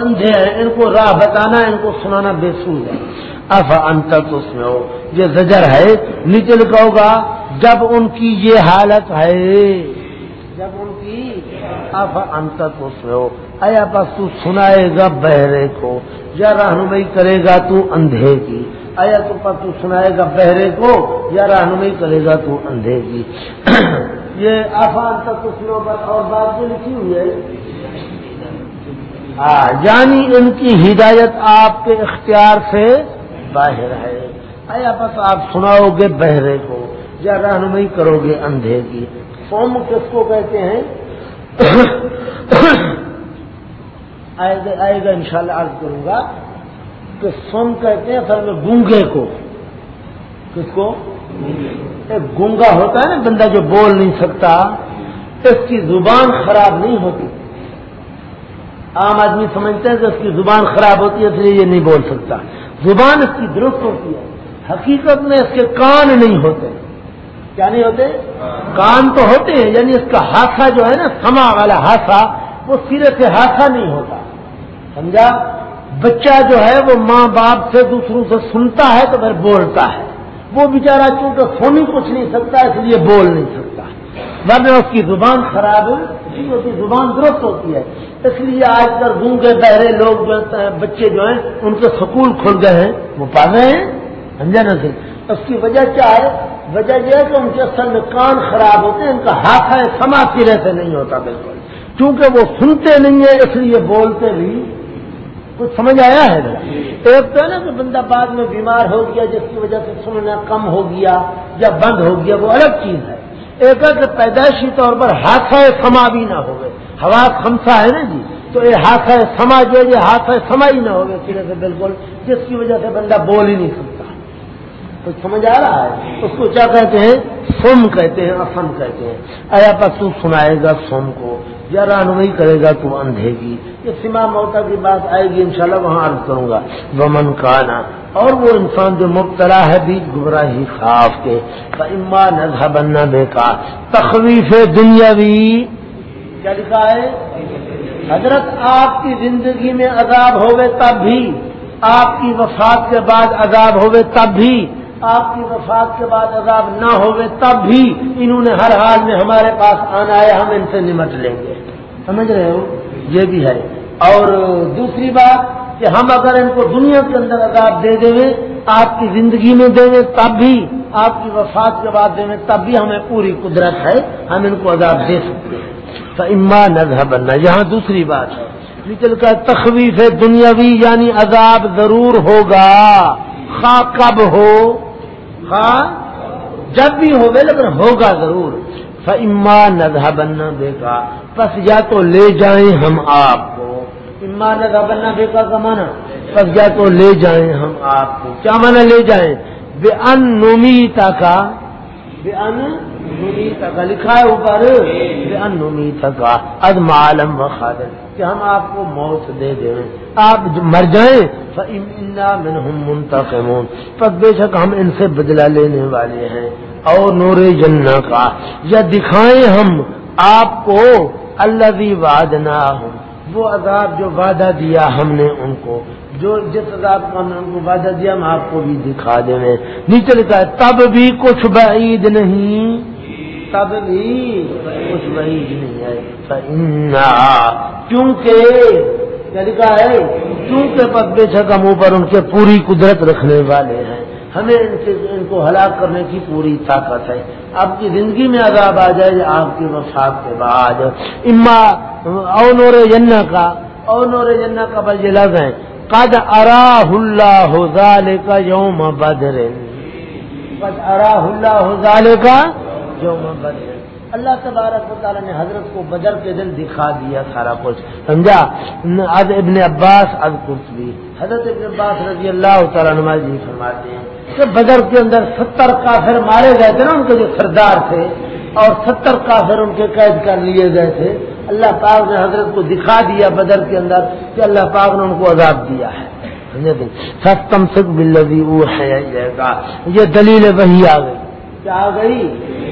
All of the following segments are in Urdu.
اندھے ہیں، ان کو راہ بتانا، ان کو سنانا بے سود ہے۔ اف انتر اس میں ہو یہ زجر ہے، نیچے لکھا ہوگا، جب ان کی یہ حالت ہے۔ جب ان کی اف انتر اس میں ہو آیا بس تو سنائے گا بہرے کو۔ یا رہنمائی کرے گا تو اندھے کی۔ آیا تو پر تو سنائے گا بہرے کو۔ یا رہنمائی کرے گا تو اندھے کی۔ یہ آفان تک اس میں اور بات جو لکھی ہوئی ہے ہاں یعنی ان کی ہدایت آپ کے اختیار سے باہر ہے۔ آیا بس آپ سناؤ گے بہرے کو، یا رہنمائی کرو گے اندھے کی۔ سوم کس کو کہتے ہیں؟ آئے گا ان شاء اللہ عرض کروں گا کہ سوم کہتے ہیں اصل میں گونگے کو۔ کس کو؟ ایک گونگا ہوتا ہے نا، بندہ جو بول نہیں سکتا، اس کی زبان خراب نہیں ہوتی۔ عام آدمی سمجھتے ہیں کہ اس کی زبان خراب ہوتی ہے، اس لیے یہ نہیں بول سکتا۔ زبان اس کی درست ہوتی ہے۔ حقیقت میں اس کے کان نہیں ہوتے۔ کیا نہیں ہوتے؟ کان تو ہوتے ہیں یعنی اس کا ہاتھا جو ہے نا، سما والا ہاتھا، وہ سرے سے ہاتھا نہیں ہوتا۔ سمجھا؟ بچہ جو ہے، وہ ماں باپ سے دوسروں سے سنتا ہے تو پھر بولتا ہے۔ وہ بیچارہ چونکہ سن ہی کچھ نہیں سکتا، اس لیے بول نہیں سکتا۔ ورنہ اس کی زبان خراب ہوتی زبان درست ہوتی ہے۔ اس لیے آج کل گونگے، بہرے لوگ جو بچے جو ہیں، ان کے سکول کھل گئے ہیں۔ وہ پا گئے ہیں۔ سمجھا نا سر اس کی وجہ کیا ہے؟ وجہ یہ ہے کہ ان کے اصل میں کان خراب ہوتے ہیں، ان کا ہاتھ ہے سما سرے سے نہیں ہوتا بالکل۔ کیونکہ وہ سنتے نہیں ہیں، اس لیے بولتے بھی۔ کچھ سمجھ آیا ہے؟ ایک تو ہے نا کہ بندہ بعد میں بیمار ہو گیا، جس کی وجہ سے سننا کم ہو گیا یا بند ہو گیا، وہ الگ چیز ہے۔ ایک پیدائشی طور پر ہاتھ سما بھی نہ ہو گئے ہوا خمسا ہے نا جی؟ تو یہ ہاتھ ہے سما جو یہ ہاتھ ہے سما ہی نہ ہوگا سرے سے بالکل، جس کی وجہ سے بندہ بول ہی نہیں سکتا۔ کچھ سمجھ آ رہا ہے؟ اس کو کیا کہتے ہیں؟ سم کہتے ہیں، اسم کہتے ہیں۔ ایا پس تو سنائے گا سوم کو۔ یا رہنمائی کرے گا تو اندھے گی یہ سما موتا کی بات آئے گی، انشاءاللہ وہاں عرض کروں گا۔ ومن کانا اور وہ انسان جو مبتلا ہے بیچ گمراہی خاف کے۔ اما نظہ بننا بے کا تخویف دنیاوی کیا لکھا ہے؟ حضرت آپ کی زندگی میں عذاب ہوگے تب بھی، آپ کی وفات کے بعد عذاب ہوگے تب بھی۔ آپ کی وفات کے بعد عذاب نہ ہوگے تب بھی انہوں نے ہر حال میں ہمارے پاس آنا ہے، ہم ان سے نمٹ لیں گے۔ سمجھ رہے ہو؟ یہ بھی ہے۔ اور دوسری بات کہ ہم اگر ان کو دنیا کے اندر عذاب دے دیں آپ کی زندگی میں دیں گے، تب بھی، آپ کی وفات کے بعد دیں گے، تب بھی ہمیں پوری قدرت ہے، ہم ان کو عذاب دے سکتے ہیں۔ تو اما نظر بننا یہاں دوسری بات ہے۔ نکل کا تخویف دنیاوی یعنی عذاب ضرور ہوگا، خواہ کب ہو خواہ جب بھی ہوگا لیکن ہوگا ضرور۔ اما نظہ بننا دیکھا پس یا تو لے جائیں ہم آپ کو۔ اما نظہ بننا دیکھا کا مانا پس یا تو لے جائیں ہم آپ کو۔ کیا مانا لے جائیں؟ بے ان نومیتا کا بے ان کا لکھا ہے اوپر۔ بے کا ادم عالم و خادر کہ ہم آپ کو موت دے دیں۔ آپ مر جائیں منہم منتقمون۔ پس بے شک ہم ان سے بدلہ لینے والے ہیں۔ اور نور جنہ کا، یا دکھائیں ہم آپ کو اللہ بھی وعدنا ہوں وہ عذاب جو وعدہ دیا ہم نے ان کو۔ جو جس عذاب کا ہم ان کو وعدہ دیا، ہم آپ کو بھی دکھا دیں نیچے لکھا ہے، تب بھی کچھ بعید نہیں۔ تب بھی کچھ بعید نہیں ہے۔ کیونکہ، کیا لکھا ہے؟ کیونکہ پد بے شک ہم اوپر ان کے پوری قدرت رکھنے والے ہیں۔ ہمیں ان سے، ان کو ہلاک کرنے کی پوری طاقت ہے۔ آپ کی زندگی میں عذاب آ جائے، آپ کی وفات کے بعد۔ اما، او نور جنا کا، او نور جنا کا بل یہ لفظ ہے۔ قد اراہ اللہ ذال کا یوم بدر. قد اراہ اللہ ذال کا یوم بدر. اللہ تبارک و تعالیٰ نے حضرت کو بدر کے دن دکھا دیا سارا کچھ. سمجھا؟ اد ابن عباس اد قرطبی حضرت ابن عباس رضی اللہ تعالیٰ نماز جی فرماتے ہیں کہ بدر کے اندر ستر کافر مارے گئے تھے نا ان کے جو سردار تھے اور ستر کافر ان کے قید کر لیے گئے تھے. اللہ پاک نے حضرت کو دکھا دیا بدر کے اندر کہ اللہ پاک نے ان کو عذاب دیا ہے۔ ستم سکھ بلدی وہ ہے یہ دلیل وہی آ گئی۔ کیا آ گئی؟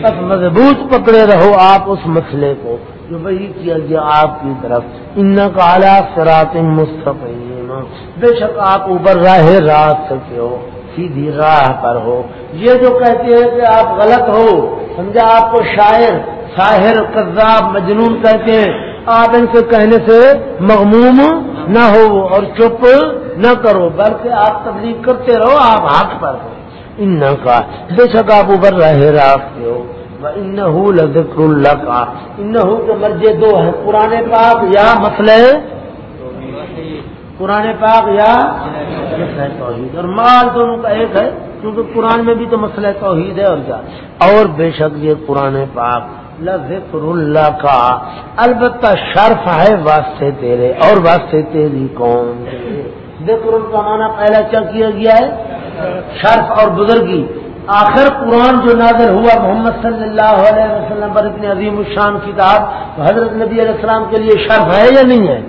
بس مضبوط پکڑے رہو آپ اس مسئلے کو جو وہی کیا گیا آپ کی طرف۔ ان کا اعلیٰ سرات مستقیم بے شک آپ اوپر راہ رات سکے ہو۔ سیدھی راہ پر ہو۔ یہ جو کہتے ہیں کہ آپ غلط ہو، سمجھا؟ آپ کو شاعر شاہر کذاب، مجنون کہتے ہیں۔ آپ ان سے کہنے سے مغموم نہ ہو اور چپ نہ کرو، بلکہ آپ تبلیغ کرتے رہو، آپ حق پر ہو۔ ان کا بے شک آپ اوپر رہے رکھتے ہو۔ ان ذکر اللہ کا ان کے مرجے دو ہیں۔ پرانے پاک یا مسئلہ پرانے پاک یا توحید اور مال دونوں کا ایک ہے، کیونکہ قرآن میں بھی تو مسئلہ توحید ہے اور کیا۔ اور بے شک یہ قرآن پاک ذکر اللہ کا، البتہ شرف ہے واسطے تیرے، اور واسطے تیری کون ذکر کا معنی پہلا کیا کیا گیا ہے؟ شرف اور بزرگی۔ آخر قرآن جو نازل ہوا محمد صلی اللہ علیہ وسلم پر اتنی عظیم الشان کتاب، حضرت نبی علیہ السلام کے لیے شرف ہے یا نہیں ہے؟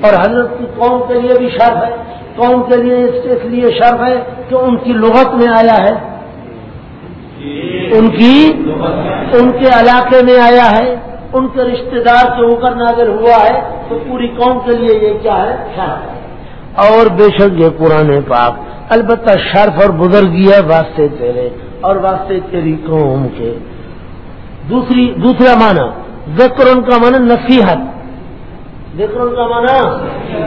اور حضرت کی قوم کے لیے بھی شرف ہے، قوم کے لیے اس لیے شرف ہے کہ ان کی لغت میں آیا ہے۔ ان کی ان کے علاقے میں آیا ہے، ان کے رشتہ دار کے اوپر نازل ہوا ہے۔ تو پوری قوم کے لیے یہ کیا ہے؟ شرف ہے۔ اور بے شک یہ قرآن پاک البتہ شرف اور بزرگی ہے واسطے تیرے اور واسطے تیری قوم کے۔ دوسری، دوسرا معنی ذکر ان کا معنی نصیحت۔ ذکر کا معنی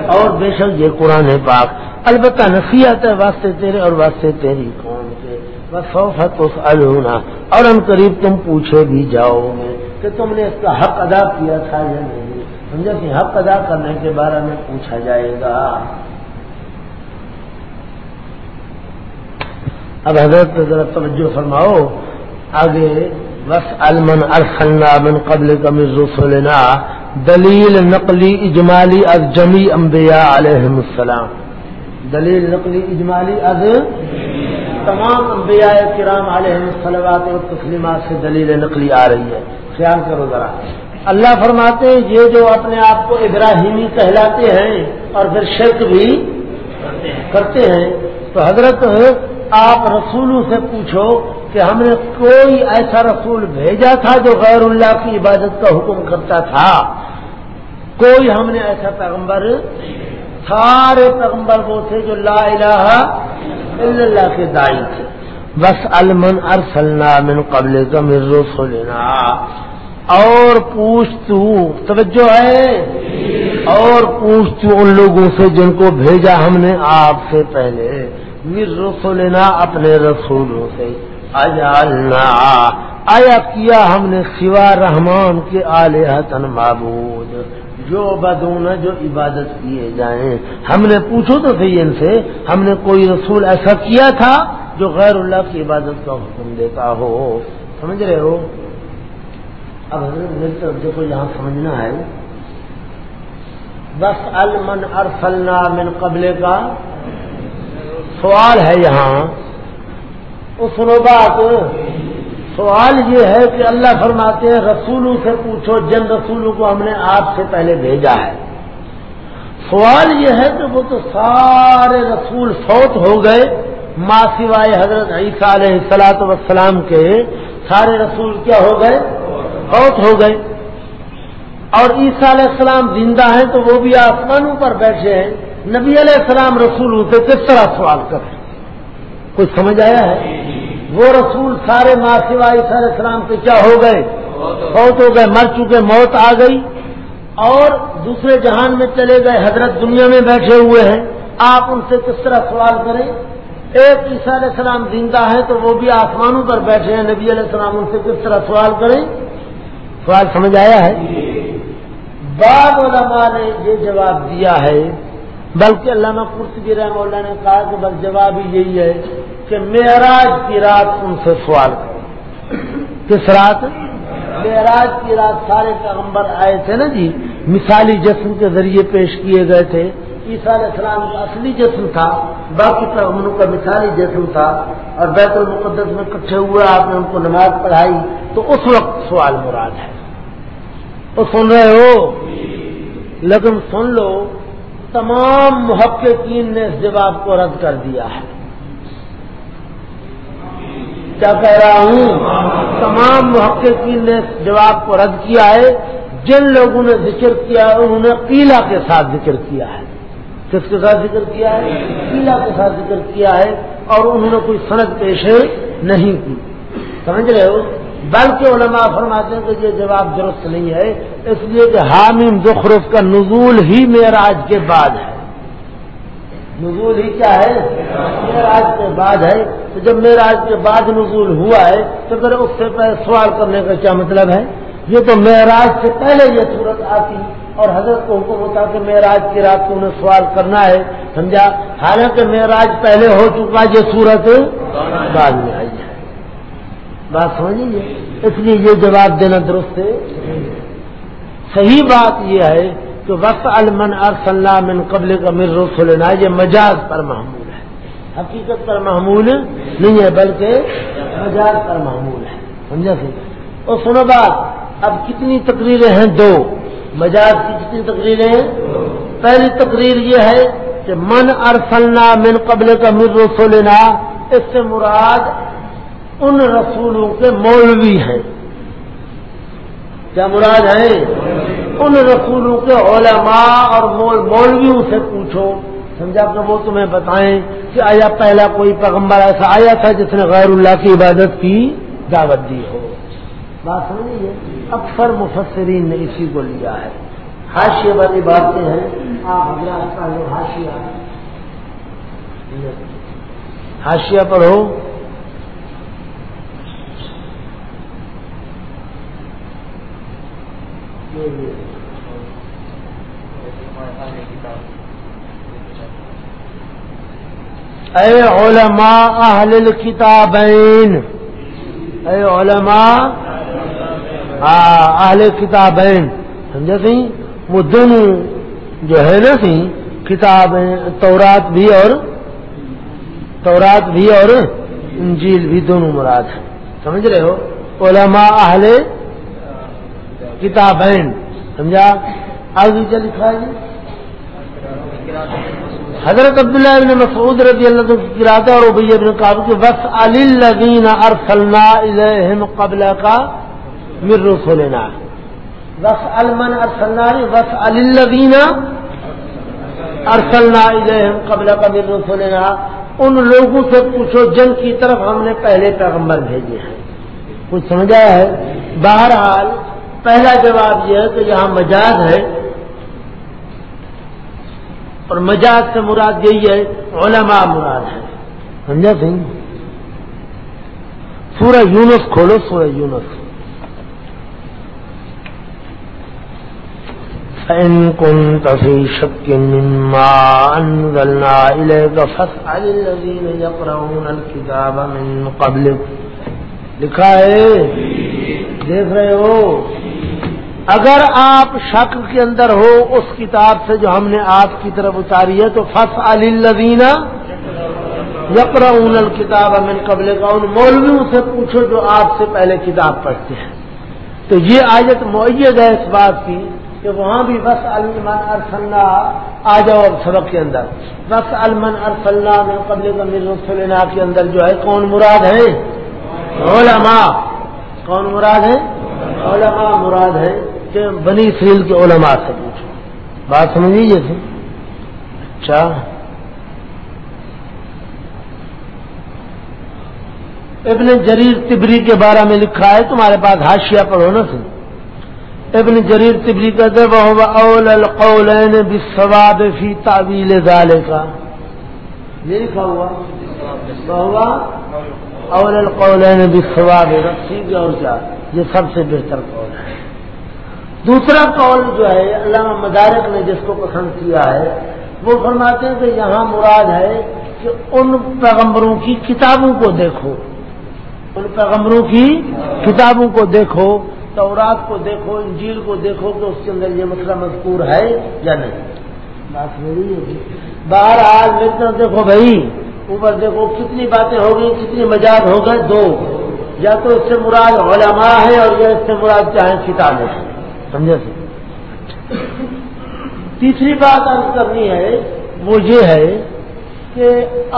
اور بے شک یہ قرآن پاک۔ البتہ نصیحت ہے واسطے تیرے اور واسطے تیری قوم کے۔ بس النا اور ان قریب تم پوچھے بھی جاؤ گے کہ تم نے اس کا حق ادا کیا تھا یا نہیں۔ سمجھا کہ حق ادا کرنے کے بارے میں پوچھا جائے گا۔ اب حضرت ذرا توجہ فرماؤ۔ آگے بس المن ارسلنا من قبل کا مرزوسلنا دلیل نقلی اجمالی از جمی انبیاء علیہ السلام. دلیل نقلی اجمالی از تمام انبیاء کرام علیہ السلامات اور تسلیمات سے دلیل نقلی آ رہی ہے. خیال کرو ذرا. اللہ فرماتے ہیں، یہ جو اپنے آپ کو ابراہیمی کہلاتے ہیں اور پھر شرک بھی کرتے ہیں، تو حضرت آپ رسولوں سے پوچھو کہ ہم نے کوئی ایسا رسول بھیجا تھا جو غیر اللہ کی عبادت کا حکم کرتا تھا؟ کوئی ہم نے ایسا پیغمبر سارے پیغمبر وہ تھے جو لا الہ الا اللہ کے دائی تھے۔ بس المن ارسلنا من قبل کا مرزو سلینا اور پوچھ تو، توجہ ہے؟ اور پوچھ تو ان لوگوں سے جن کو بھیجا ہم نے آپ سے پہلے۔ مر رسولنا اپنے رسولوں سے۔ اجالنا آیا کیا ہم نے سوا رحمان کے آلیہ تن معبود؟ جو بدون جو عبادت کیے جائیں۔ ہم نے پوچھو تو صحیح ان سے، ہم نے کوئی رسول ایسا کیا تھا جو غیر اللہ کی عبادت کا حکم دیتا ہو؟ سمجھ رہے ہو؟ اب حضرت میری طرف دیکھو، یہاں سمجھنا ہے۔ بس المن ارسلنا من قبل کا۔ سوال ہے یہاں۔ اس بات۔ سوال یہ ہے کہ اللہ فرماتے ہیں، رسولوں سے پوچھو، جن رسولوں کو ہم نے آپ سے پہلے بھیجا ہے۔ سوال یہ ہے کہ وہ تو سارے رسول فوت ہو گئے ماں سوائے حضرت عیسیٰ علیہ السلاط وسلام کے۔ سارے رسول کیا ہو گئے؟ فوت ہو گئے۔ اور عیسیٰ علیہ السلام زندہ ہیں تو وہ بھی آسمانوں پر بیٹھے ہیں۔ نبی علیہ السلام رسولوں سے کس طرح سوال کریں؟ کچھ سمجھ آیا ہے؟ وہ رسول سارے ماں سوائے سارے اسلام کے کیا ہو گئے؟ بہت ہو گئے، مر چکے، موت آ گئی۔ اور دوسرے جہان میں چلے گئے، حضرت دنیا میں بیٹھے ہوئے ہیں۔ آپ ان سے کس طرح سوال کریں؟ ایک عیسیٰ علیہ السلام زندہ ہے تو وہ بھی آسمانوں پر بیٹھے ہیں۔ نبی علیہ السلام ان سے کس طرح سوال کریں؟ سوال سمجھ آیا ہے؟ بعض علماء نے یہ جواب دیا ہے بلکہ علامہ کرسی رحم اللہ نے کہا کہ بس جواب ہی یہی ہے کہ معراج کی رات ان سے سوال کرو۔ کس رات؟ معراج کی رات سارے پیغمبر آئے تھے نا جی مثالی جسم کے ذریعے پیش کیے گئے تھے۔ عیسیٰ علیہ السلام کا اصلی جسم تھا باقی پیغمبروں کا مثالی جسم تھا۔ اور بیت المقدس میں کٹھے ہوئے آپ نے ان کو نماز پڑھائی تو اس وقت سوال مراد ہے۔ تو سن رہے ہو؟ لیکن سن لو تمام محققین نے اس جواب کو رد کر دیا ہے۔ کیا کہہ رہا ہوں؟ تمام محققین نے اس جواب کو رد کیا ہے۔ جن لوگوں نے ذکر کیا ہے، انہوں نے قیلا کے ساتھ ذکر کیا ہے۔ کس کے ساتھ ذکر کیا ہے؟ قیلا کے ساتھ ذکر کیا ہے اور انہوں نے کوئی صنعت پیش نہیں کی۔ سمجھ رہے ہو؟ بلکہ علماء فرماتے ہیں کہ یہ جواب درست نہیں ہے، اس لیے کہ حامیم زخرف کا نزول ہی معراج کے بعد ہے۔ نزول ہی کیا ہے؟ معراج کے بعد ہے۔ تو جب معراج کے بعد نزول ہوا ہے، تو پھر اس سے پہلے سوال کرنے کا کیا مطلب ہے؟ یہ تو معراج سے پہلے یہ صورت آتی اور حضرت کو حکم ہوتا کہ معراج کی رات کو انہیں سوال کرنا ہے، سمجھا؟ حالانکہ معراج پہلے ہو چکا یہ صورت بعد میں۔ بات سمجھیں اس لیے یہ جواب دینا درست ہے۔ صحیح بات یہ ہے کہ وقت المن ارسلہ من قبل کا مر رسولنا یہ مجاز پر محمول ہے۔ حقیقت پر محمول نہیں ہے، بلکہ مجاز پر محمول ہے۔ سمجھا سی اور سنو بات، اب کتنی تقریریں ہیں؟ دو۔ مجاز کی کتنی تقریریں ہیں؟ پہلی تقریر یہ ہے کہ من ارسلنا من قبل کا مر رسولنا اس سے مراد ان رسولوں کے مولوی ہیں۔ کیا مراد ہے ان رسولوں کے علماء اور مولویوں سے پوچھو۔ سمجھا کہ وہ تمہیں بتائیں کہ آیا پہلا کوئی پیغمبر ایسا آیا تھا جس نے غیر اللہ کی عبادت کی دعوت دی ہو؟ بات سمجھیے، اکثر مفسرین نے اسی کو لیا ہے۔ حاشیے والی باتیں ہیں۔ آپ حضرات پہلے ہاشیا ہاشیا پڑھو۔ اے علماء اہل الكتابین اے علماء ہاں اہل کتابین سمجھا سی وہ دونوں جو ہے نا سی کتابیں تورات بھی اور، تورات بھی اور انجیل بھی دونوں مراد ہیں۔ سمجھ رہے ہو؟ علماء اہل کتابین سمجھا؟ آگے کیا لکھا ہے جی؟ حضرت عبداللہ ابن مسعود رضی اللہ عنہ کی رات اور ابی ابن کعب کہ وس علی الذین ارسلنا الیہم قبل کا مر رسولنا وس المن ارسلنا وس علی الذین ارسلنا الیہم قبل کا مر رسولنا ان لوگوں سے پوچھو، جن کی طرف ہم نے پہلے پیغمبر بھیجے ہیں۔ کچھ سمجھا ہے؟ بہرحال پہلا جواب یہ ہے کہ یہاں مجاز ہے اور مجاز سے مراد یہی ہے علماء مراد ہے۔ سمجھا سنگھ سورہ یونس کھولو، سورہ یونس۔ فإن كنت في شك مما أنزلنا إليك فاسأل الذين يقرؤون الكتاب من قبلك۔ لکھا ہے؟ دیکھ رہے ہو؟ اگر آپ شک کے اندر ہو اس کتاب سے جو ہم نے آپ کی طرف اتاری ہے، تو فص علینا یقر اون الکتاب امن قبل کا ان مولویوں سے پوچھو جو آپ سے پہلے کتاب پڑھتے ہیں۔ تو یہ آیت معیت ہے اس بات کی کہ وہاں بھی بس المن ارسلہ آ جاؤ اب سبق کے اندر۔ بس المن ارسلہ میں قبل کا میر کے اندر جو ہے، کون مراد ہے علماء۔ کون مراد ہے علماء مراد ہے کہ بنی سیل کے علماء سے پوچھو۔ بات سمجھ لیجیے تھے اچھا۔ ابن جریر تبری کے بارے میں لکھا ہے، تمہارے پاس ہاشیا پڑھو نا سن ابن جریر تبری کا دب اول القولین بسواب فی تعویل ذالے کا یہ لکھا ہوا۔ اول القولین بسواب رسی اور کیا؟ یہ سب سے بہتر قول ہے۔ دوسرا قول جو ہے، علامہ مدارک نے جس کو پسند کیا ہے، وہ فرماتے ہیں کہ یہاں مراد ہے کہ ان پیغمبروں کی کتابوں کو دیکھو۔ ان پیغمبروں کی کتابوں کو دیکھو، تورات کو دیکھو، انجیل کو دیکھو کہ اس کے اندر یہ مسئلہ مذکور ہے یا نہیں۔ بات میری ہے جی۔ باہر آج میرے دیکھو بھائی، اوپر دیکھو کتنی باتیں ہو گئی کتنی مجاز ہو گئے، دو۔ یا تو اس سے مراد علماء ہے اور یا اس سے مراد چاہیں کتابیں ہیں۔ سمجھا سر تیسری بات عرض کرنی ہے، وہ یہ ہے کہ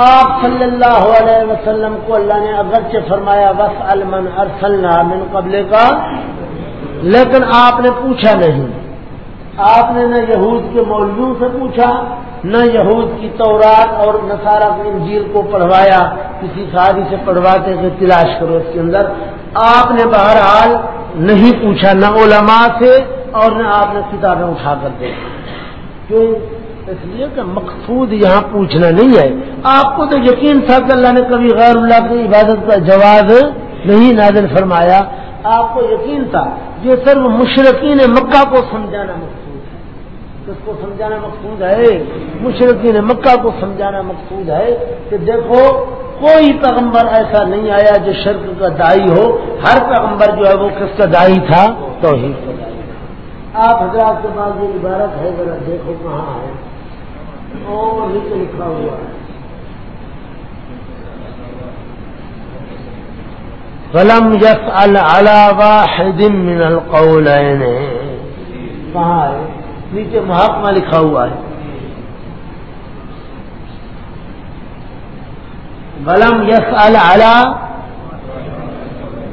آپ صلی اللہ علیہ وسلم کو اللہ نے اگرچہ فرمایا بس المن ارسلنا من قبل کا لیکن آپ نے پوچھا نہیں۔ آپ نے نہ یہود کے مولویوں سے پوچھا، نہ یہود کی تورات اور نصارہ کی انجیل کو پڑھوایا، کسی شادی سے پڑھواتے کہ تلاش کرو اس کے اندر۔ آپ نے بہرحال نہیں پوچھا نہ علماء سے اور نہ آپ نے کتابیں اٹھا کر دے کیوں اس لیے کہ مقصود یہاں پوچھنا نہیں ہے۔ آپ کو تو یقین تھا کہ اللہ نے کبھی غیر اللہ کی عبادت کا جواب نہیں نازل فرمایا۔ آپ کو یقین تھا۔ یہ صرف مشرقین مکہ کو سمجھانا مقصود اس کو سمجھانا مقصود ہے۔ مشرقین مکہ کو سمجھانا مقصود ہے کہ دیکھو، کوئی پیغمبر ایسا نہیں آیا جو شرک کا دائی ہو۔ ہر پیغمبر جو ہے وہ کس کا دائی تھا؟ تو ہی آپ حضرات کے پاس یہ عبارت ہے، ذرا دیکھو کہاں ہے۔ اور نیچے لکھا ہوا ہے۔ فلم یس واحد من القولین کہاں ہے؟ نیچے محکمہ لکھا ہوا ہے۔ بلم یس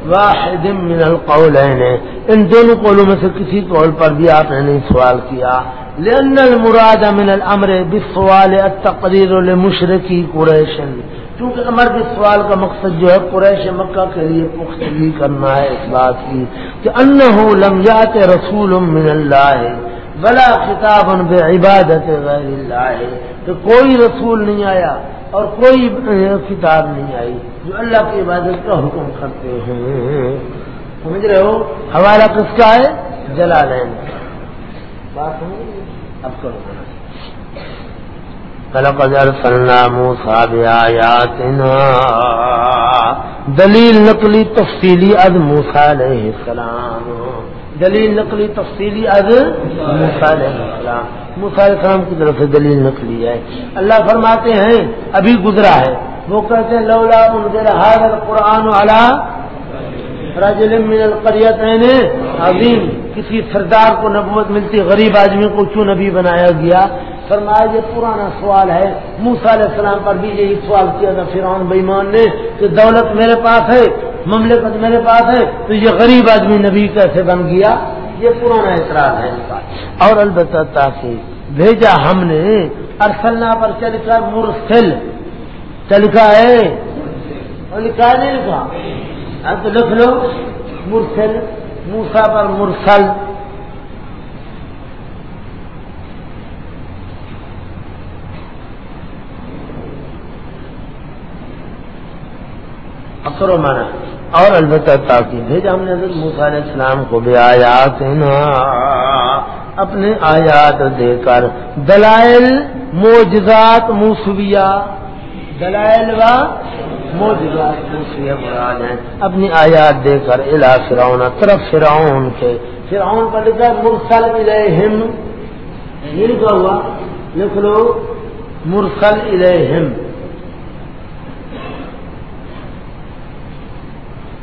واحد من القولین ان دونوں قولوں میں سے کسی قول پر بھی آپ نے نہیں سوال کیا۔ لأن المراد من الامر بالسوال التقریر لمشرکی قریشن کیونکہ امر کے سوال کا مقصد جو ہے قریش مکہ کے لیے پختگی کرنا ہے اس بات کی۔ کہ ان لم یات رسول من اللہ۔ بلا خطاب بے عبادت غیر اللہ کہ کوئی رسول نہیں آیا اور کوئی کتاب نہیں آئی جو اللہ کی عبادت کا حکم کرتے ہیں۔ سمجھ رہے ہو؟ حوالہ کس کا ہے؟ جلالین بات اب کرو۔ فلقد ارسلنا موسى بآياتنا دلیل نقلی تفصیلی از موسى علیہ السلام۔ دلیل نقلی تفصیلی از موسى علیہ السلام. علیہ السلام کی طرف سے دلیل نقلی ہے. اللہ فرماتے ہیں، ابھی گزرا ہے. وہ کہتے ہیں، لولا انزل هذا القرآن على رجل من القریتین عظیم. کسی سردار کو نبوت ملتی، غریب آدمی کو کیوں نبی بنایا گیا؟ فرمایا، یہ پرانا سوال ہے۔ موسا علیہ السلام پر بھی یہی سوال کیا تھا، فرعون بےمان نے، کہ دولت میرے پاس ہے مملکت میرے پاس ہے، تو یہ غریب آدمی نبی کیسے بن گیا؟ یہ پرانا اعتراض ہے ان کا اور البتہ تاکہ بھیجا ہم نے، ارسلنا پر کیا لکھا مرسل۔ کیا لکھا ہے؟ اور لکھا نہیں لکھا؟ اب تو لکھ لو۔ مرسل۔ موسا پر مرسل۔ اکثر و مانا۔ اور البتہ تاکہ بھیجا ہم نے حضرت علیہ السلام کو بھی آیات اپنے آیات دے کر۔ دلائل موجزات موسویہ۔ دلائل و موجزات موسویہ مراد ہیں۔ اپنی آیات دے کر الا فرعون، طرف فرعون کے۔ فرعون پر لکھا مرسل الیہم۔ یہ لکھا ہوا، لکھ لو۔ مرسل الیہم۔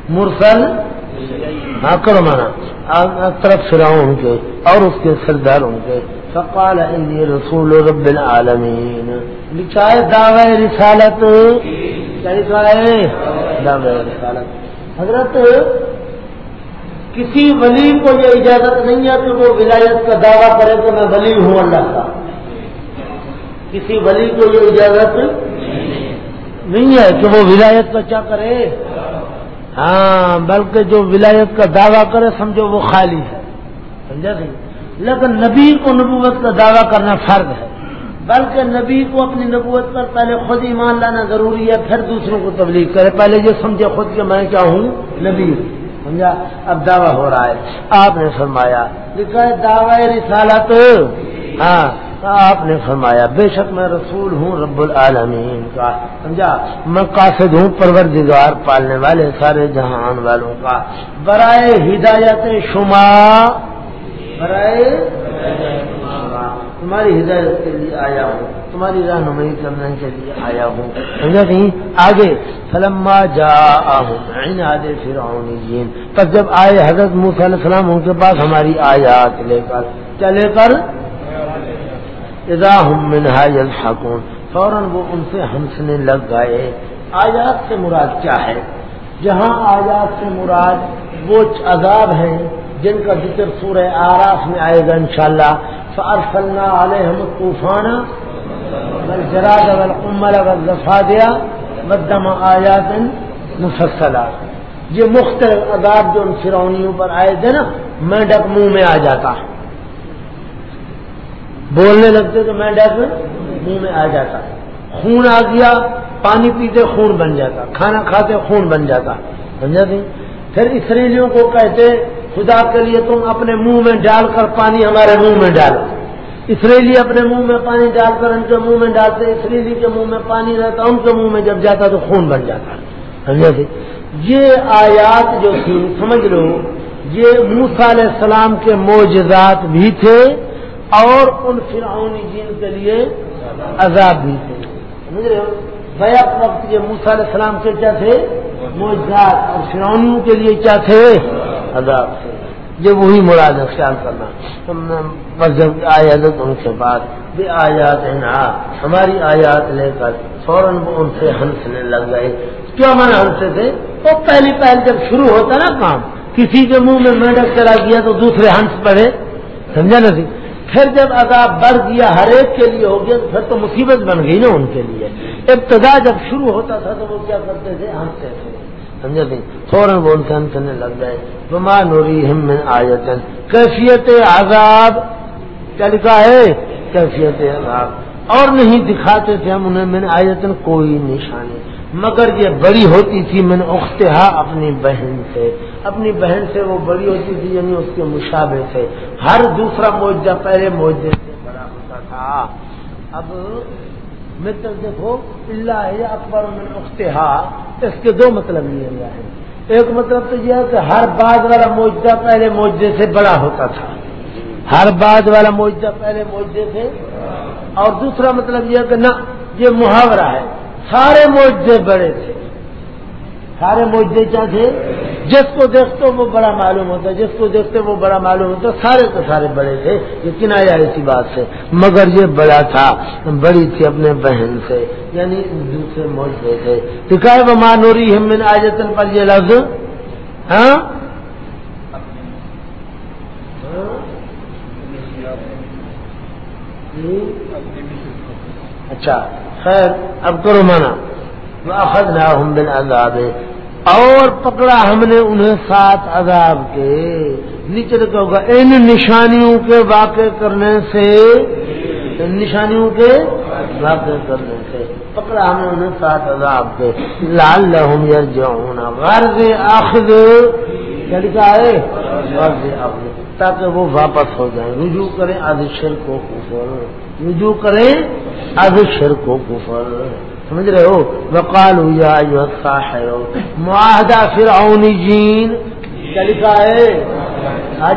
مرسل ہاں کرو مانا۔ طرف فراؤن کے اور اس کے سرداروں کے فقال انی رسول رب العالمین۔ لکھا ہے دعوی رسالت۔ کیا لکھا ہے؟ دعوی رسالت۔ حضرت، کسی ولی کو یہ اجازت نہیں ہے کہ وہ ولایت کا دعویٰ کرے کہ میں ولی ہوں اللہ کا۔ کسی ولی کو یہ اجازت نہیں ہے کہ وہ ولایت کا کیا کرے۔ ہاں بلکہ جو ولایت کا دعویٰ کرے، سمجھو وہ خالی ہے۔ سمجھا سی لیکن نبی کو نبوت کا دعویٰ کرنا فرض ہے۔ بلکہ نبی کو اپنی نبوت پر پہلے خود ایمان لانا ضروری ہے، پھر دوسروں کو تبلیغ کرے۔ پہلے یہ سمجھے خود کہ میں کیا ہوں؟ نبی سمجھا؟ اب دعویٰ ہو رہا ہے۔ آپ نے فرمایا، لکھا ہے، دعوی رسالت۔ ہاں۔ آپ نے فرمایا، بے شک میں رسول ہوں رب العالمین کا۔ سمجھا؟ میں قاصد ہوں پروردگار پالنے والے سارے جہان والوں کا۔ برائے ہدایت شما۔ برائے تمہاری ہدایت کے لیے آیا ہوں۔ تمہاری رہنمائی کرنے کے لیے آیا ہوں۔ سمجھا نہیں؟ آگے سلما جا ہوں آدھے پھر تب جب آئے حضرت علیہ السلام ان کے پاس ہماری آیات لے کر، کیا لے کر؟ اذا ہم منہا یلحقون فوراً وہ ان سے ہنسنے لگ گئے۔ آیات سے مراد کیا ہے؟ جہاں آیات سے مراد وہ عذاب ہیں جن کا ذکر سورہ آراف میں آئے گا انشاءاللہ۔ فارسلنا علیہم طوفان جراد عمل دیا مدم آیات مفصلات یہ مختلف عذاب جو ان فرونیوں پر آئے تھے نا مینڈک منہ میں آ جاتا۔ ہے بولنے لگتے تو مینڈک منہ میں آ جاتا۔ خون آ گیا، پانی پیتے خون بن جاتا، کھانا کھاتے خون بن جاتا۔ سمجھا تھی پھر اسریلیوں کو کہتے، خدا کے لیے تم اپنے منہ میں ڈال کر پانی ہمارے منہ میں ڈالو اسریلی اپنے منہ میں پانی ڈال کر ان کے منہ میں ڈالتے، اسریلی کے منہ میں پانی رہتا ان کے منہ میں جب جاتا تو خون بن جاتا۔ سمجھا تھی یہ آیات جو تھی سمجھ لو، یہ موسا علیہ السلام کے موجزات بھی تھے۔ اور ان فرعونی جین کے لیے عذاب بھی تھے۔ سمجھ رہے ہو؟ بیک وقت یہ موسا علیہ السلام کے کیا تھے؟ موجات اور فرونیوں کے لیے کیا تھے؟ عذاب تھے۔ یہ وہی مراد ہے، خیال کرنا۔ بس جب آیات ان کے بعد بھی آیات ہیں ہاں، ہماری آیات لے کر فوراً وہ ان سے ہنسنے لگ گئے۔ کیا من ہنسے تھے؟ وہ پہلی پہل جب شروع ہوتا نا کام، کسی کے منہ میں میڈک چلا گیا تو دوسرے ہنس پڑے۔ سمجھا نا پھر جب عذاب بڑھ گیا ہر ایک کے لیے ہو گیا تو پھر تو مصیبت بن گئی نا ان کے لیے۔ ابتدا جب شروع ہوتا تھا تو وہ کیا کرتے تھے؟ ہنستے تھے۔ سمجھا نہیں؟ فوراً وہ ان سے ہنسنے لگ گئے بما نوری ہم آیتن کیفیت عذاب۔ کیا لکھا ہے؟ کیفیت عذاب۔ اور نہیں دکھاتے تھے ہم انہیں میں نے آیتن کوئی نشانی۔ مگر یہ بڑی ہوتی تھی میں نے اختہا اپنی بہن سے۔ اپنی بہن سے وہ بڑی ہوتی تھی یعنی اس کے مشابے سے ہر دوسرا معجزہ پہلے معجزے سے بڑا ہوتا تھا۔ اب متر دیکھو، اللہ اکبر میں اختہا، اس کے دو مطلب یہ ہوا ہے۔ ایک مطلب تو یہ ہے کہ ہر بعد والا معجزہ پہلے معجزے سے بڑا ہوتا تھا۔ ہر بعد والا معجزہ پہلے معجزے سے۔ اور دوسرا مطلب یہ کہ نہ، یہ محاورہ ہے۔ سارے معجزے بڑے تھے۔ سارے معجزے کیا تھے۔ جس کو دیکھتے وہ بڑا معلوم ہوتا، جس کو دیکھتے وہ بڑا معلوم ہوتا، سارے تو سارے بڑے تھے۔ یہ کنایا اسی بات سے مگر یہ بڑا تھا، بڑی تھی اپنے بہن سے یعنی دوسرے معجزے تھے دکھائے وہ مانوری ہمن آجتن پر یہ لفظ ہاں؟, ہاں؟, ہاں؟ اچھا خیر، اب کرو مانا۔ اخذ نہ اور پکڑا ہم نے انہیں سات عذاب کے۔ نیچے رکھا ہوگا ان نشانیوں کے واقع کرنے سے، ان نشانیوں کے واقع کرنے سے۔ پکڑا ہم نے انہیں سات عذاب کے۔ لال لہم یار جاؤں غرض آخر، کیا لکھا ہے؟ غرض آخر۔ تاکہ وہ واپس ہو جائیں۔ رجوع کریں آدھ شر کو کفر۔ رجوع کریں آدھ شر کو کفر۔ سمجھ رہے ہو؟ وقال معاہدہ فرعونی جین۔ کیا لکھا ہے؟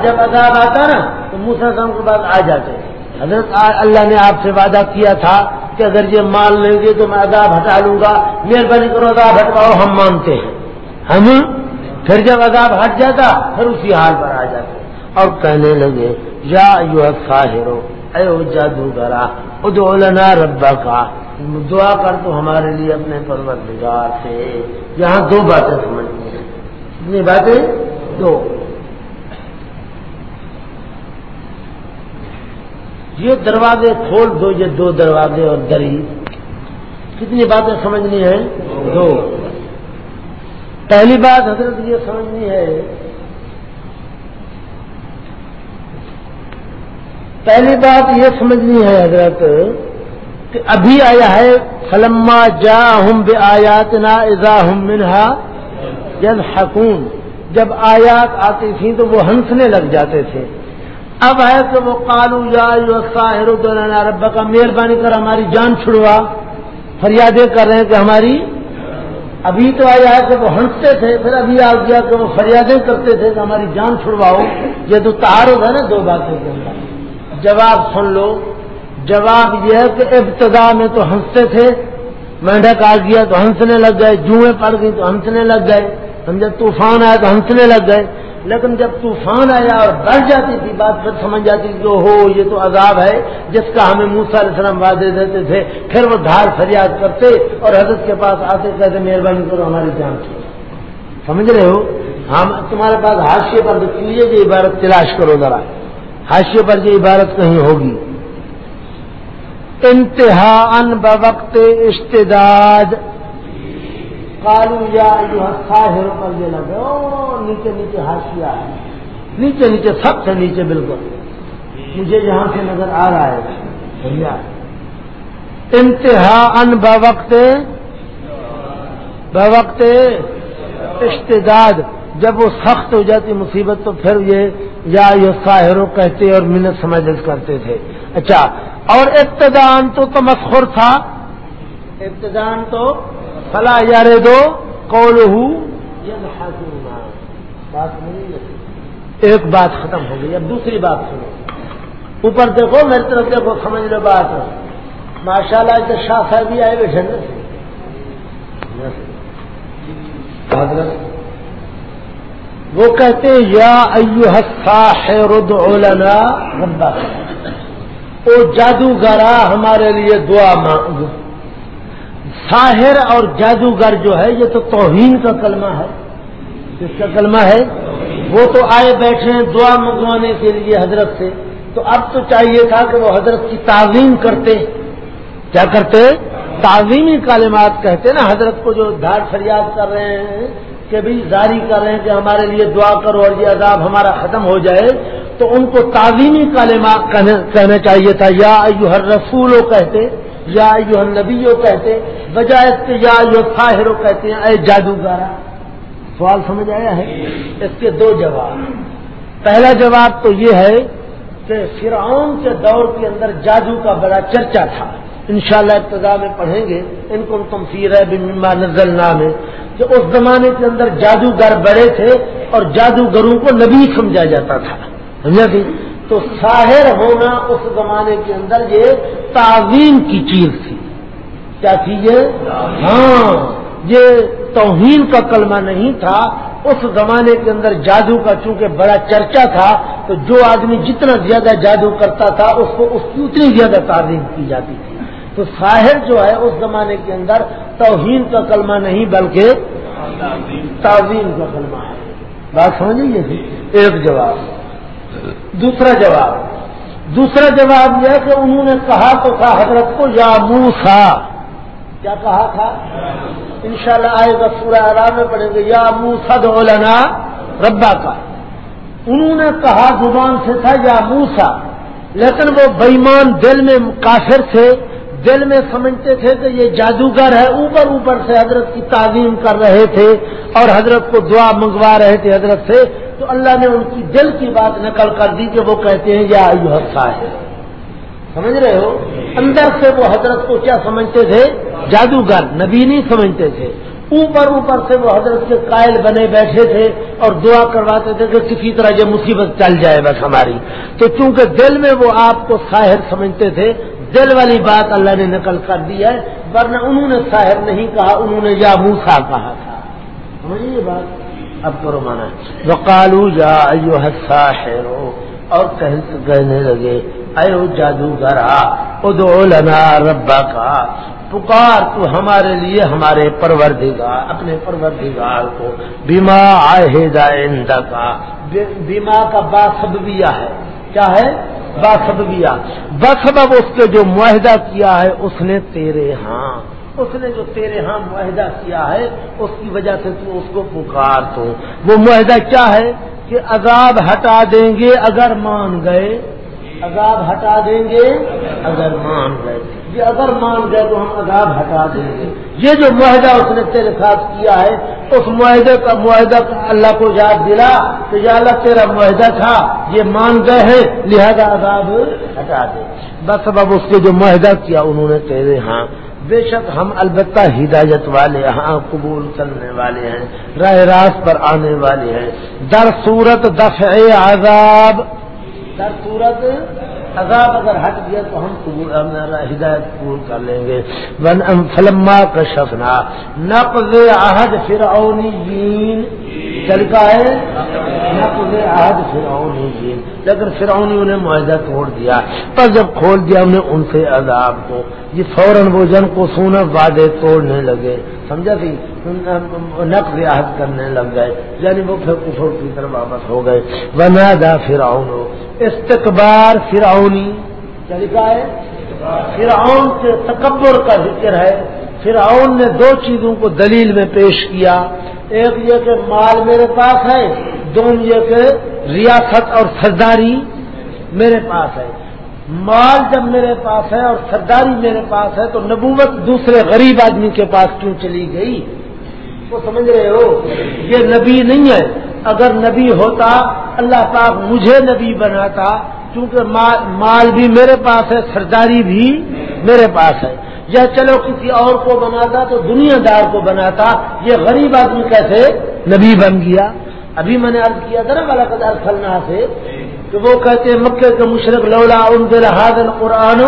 جب عذاب آتا نا؟ تو موسا سم کے بعد آ جاتے۔ حضرت اللہ نے آپ سے وعدہ کیا تھا کہ اگر یہ مان لیں گے تو میں عذاب ہٹا لوں گا۔ مہربانی کرو عذاب ہٹواؤ، ہم مانتے ہیں۔ ہم؟ پھر جب عذاب ہٹ جاتا، پھر اسی حال پر آ جاتے۔ اور کہنے لگے یا یو ساہرو اے جادوگرا ادو لنا ربا کا دعا کر تو ہمارے لیے اپنے پروردگار سے۔ یہاں دو باتیں سمجھنی ہیں۔ کتنی باتیں؟ دو۔ یہ دروازے کھول دو، یہ دو دروازے اور دری۔ کتنی باتیں سمجھنی ہیں؟ دو۔ پہلی بات حضرت یہ سمجھنی ہے پہلی بات یہ سمجھنی ہے حضرت کہ ابھی آیا ہے، فلما جا ہم بے آیات نا ایزا ہم منہا جب حکوم جب آیات آتی تھیں تو وہ ہنسنے لگ جاتے تھے۔ اب ہے کہ وہ کالو یا ربا کا مہربانی کر ہماری جان چھڑوا۔ فریادیں کر رہے ہیں کہ ہماری۔ ابھی تو آیا ہے کہ وہ ہنستے تھے، پھر ابھی آ گیا کہ وہ فریادیں کرتے تھے کہ ہماری جان چھڑواؤ۔ یہ تو تعارف ہے نا دو باتوں کے اندر۔ جواب سن لو۔ جواب یہ ہے کہ ابتدا میں تو ہنستے تھے مینڈک آ گیا تو ہنسنے لگ گئے، جوئیں پڑ گئی تو ہنسنے لگ گئے۔ سمجھے طوفان آیا تو ہنسنے لگ گئے۔ لیکن جب طوفان آیا اور بڑھ جاتی تھی، بات پھر سمجھ جاتی تھی ہو یہ تو عذاب ہے، جس کا ہمیں موسا علیہ السلام وعدے دیتے تھے۔ پھر وہ دھار فریاد کرتے اور حضرت کے پاس آتے، کہتے، مہربانی کرو، ہماری جان کی سمجھ رہے ہو؟ ہم، تمہارے پاس حاشیے پر لکھ لیجیے یہ عبارت تلاش کرو ذرا۔ حاشیے پر یہ عبارت کہیں ہوگی۔ انتہا ان بوقت اشتداد۔ کالو یا ساحر پر یہ لگے نیچے نیچے ہاشیا ہے۔ نیچے نیچے، سب سے نیچے بالکل۔ مجھے یہاں سے نظر آ رہا ہے۔ بھیا انتہا ان بوقت بوقت اشتداد۔ جب وہ سخت ہو جاتی مصیبت تو پھر یہ یا یہ ساحروں کہتے اور منت سمجھ کرتے تھے۔ اچھا اور ابتدان تو تمسخر تھا۔ ابتدان تو فلا یار دو کول بات نہیں ایک بات ختم ہو گئی۔ اب دوسری بات سنو۔ اوپر دیکھو میری طرف دیکھو سمجھ لو بات۔ ماشاء اللہ شاہ صاحب بھی آئے ہوئے وہ کہتے یا ایو رد لنا ربا او جادوگرا ہمارے لیے دعا مانگ۔ ساحر اور جادوگر جو ہے، یہ تو توہین کا کلمہ ہے۔ کس کا کلمہ ہے؟ وہ تو آئے بیٹھے ہیں دعا منگوانے کے لیے حضرت سے۔ تو اب تو چاہیے تھا کہ وہ حضرت کی تعظیم کرتے۔ کیا کرتے؟ تعظیمی کالمات کہتے نا، حضرت کو جو دھار فریاد کر رہے ہیں کہ بھی جاری کر رہے ہیں کہ ہمارے لیے دعا کرو اور یہ عذاب ہمارا ختم ہو جائے، تو ان کو تعظیمی کالمات کہنا چاہیے تھا، یا ایو ہر رسولو کہتے، یا ایو ہر نبیو کہتے، بجائے کے یا ایو فاہرو کہتے ہیں، اے جادوگارا سوال سمجھ آیا ہے؟ اس کے دو جواب۔ پہلا جواب تو یہ ہے کہ فرعون کے دور کے اندر جادو کا بڑا چرچا تھا۔ انشاءاللہ ابتدا میں پڑھیں گے، ان کو تمفیر ہے بما نزل نام ہے کہ اس زمانے کے اندر جادوگر بڑے تھے اور جادوگروں کو نبی سمجھا جاتا تھا، سمجھا تھی تو ساحر ہونا اس زمانے کے اندر یہ تعظیم کی چیز تھی۔ کیا تھی یہ؟ ہاں یہ توہین کا کلمہ نہیں تھا۔ اس زمانے کے اندر جادو کا چونکہ بڑا چرچا تھا، تو جو آدمی جتنا زیادہ جادو کرتا تھا، اس کو اس کی اتنی زیادہ تعظیم کی جاتی تھی۔ تو ساحر جو ہے اس زمانے کے اندر توہین کا کلمہ نہیں بلکہ تعظیم کا کلمہ ہے۔ بات سمجھیے ایک جواب۔ دوسرا جواب۔ دوسرا جواب یہ کہ انہوں نے کہا تو تھا حضرت کو، یا موسا کیا کہا تھا؟ انشاءاللہ آئے گا سورہ آرام میں پڑھیں گے، یا موسا دولنا ربا کا انہوں نے کہا زبان سے تھا، یا موسا لیکن وہ بےمان دل میں کافر تھے۔ دل میں سمجھتے تھے کہ یہ جادوگر ہے، اوپر اوپر سے حضرت کی تعظیم کر رہے تھے اور حضرت کو دعا منگوا رہے تھے حضرت سے، تو اللہ نے ان کی دل کی بات نقل کر دی کہ وہ کہتے ہیں، یا ایو حصہ ہے سمجھ رہے ہو؟ اندر سے وہ حضرت کو کیا سمجھتے تھے؟ جادوگر، نبی نہیں سمجھتے تھے۔ اوپر اوپر سے وہ حضرت کے قائل بنے بیٹھے تھے اور دعا کرواتے تھے کہ کسی طرح یہ مصیبت چل جائے بس ہماری۔ تو چونکہ دل میں وہ آپ کو ساحر سمجھتے تھے دل والی بات اللہ نے نقل کر دی ہے، ورنہ انہوں نے ساحر نہیں کہا، انہوں نے یا موسا کہا تھا۔ سمجھیے بات؟ اب کرو مانا وکالو یا ساحر اور کہنے لگے ایو جادوگرا ادو لنا ربا کا پکار تو ہمارے لیے ہمارے پروردگار، اپنے پروردگار کو بیما آئے کا بیما کا باسبیا ہے۔ کیا ہے؟ باسبیا بسبب اس کے جو معاہدہ کیا ہے، اس نے تیرے ہاں۔ اس نے جو تیرے ہاں معاہدہ کیا ہے، اس کی وجہ سے تو اس کو پکار تو۔ وہ معاہدہ کیا ہے کہ عذاب ہٹا دیں گے اگر مان گئے عذاب ہٹا دیں گے۔ اگر مان گئے یہ اگر مان گئے تو ہم عذاب ہٹا دیں گے۔ یہ جو معاہدہ اس نے تیرے ساتھ کیا ہے اس معاہدے کا معاہدہ اللہ کو یاد دلا تو یا اللہ تیرا معاہدہ تھا یہ مان گئے ہیں لہذا عذاب ہٹا دے۔ بس اب اس کے جو معاہدہ کیا انہوں نے تیرے ہاں بے شک ہم البتہ ہدایت والے ہاں قبول کرنے والے ہیں راہ راست پر آنے والے ہیں۔ در صورت دفع عذاب در صورت عذاب اگر ہٹ گیا تو ہم قبول ہدایت قبول کر لیں گے۔ فلما کا شفنا نقض عہد فرعونی جین۔ چل کا ہے؟ آج فرعون ہی لیکن فرعون نے معاہدہ توڑ دیا، پر جب کھول دیا انہیں ان سے عذاب کو، یہ فوراً وہ جن کو سونا وعدے توڑنے لگے۔ سمجھا سی؟ نقل عہد کرنے لگ گئے۔ یعنی وہ پھر کفر کی طرف واپس ہو گئے۔ ونا دا فرعون استقبار فرعون فرعونی یعنی کیا لکھا ہے؟ فرعون کے تکبر کا ذکر ہے۔ فرعون نے دو چیزوں کو دلیل میں پیش کیا۔ ایک یہ کہ مال میرے پاس ہے، دوم یہ کہ ریاست اور سرداری میرے پاس ہے۔ مال جب میرے پاس ہے اور سرداری میرے پاس ہے تو نبوت دوسرے غریب آدمی کے پاس کیوں چلی گئی؟ وہ سمجھ رہے ہو؟ یہ نبی نہیں ہے۔ اگر نبی ہوتا، اللہ پاک مجھے نبی بناتا۔ کیونکہ مال بھی میرے پاس ہے، سرداری بھی میرے پاس ہے۔ یا چلو کسی اور کو بناتا تو دنیا دار کو بناتا، یہ غریب آدمی کیسے نبی بن گیا؟ ابھی میں نے عرض کیا تھا نا غلط فلنا سے کہ وہ کہتے ہیں مکے کے مشرق، لولا ان دل حاضل قرآن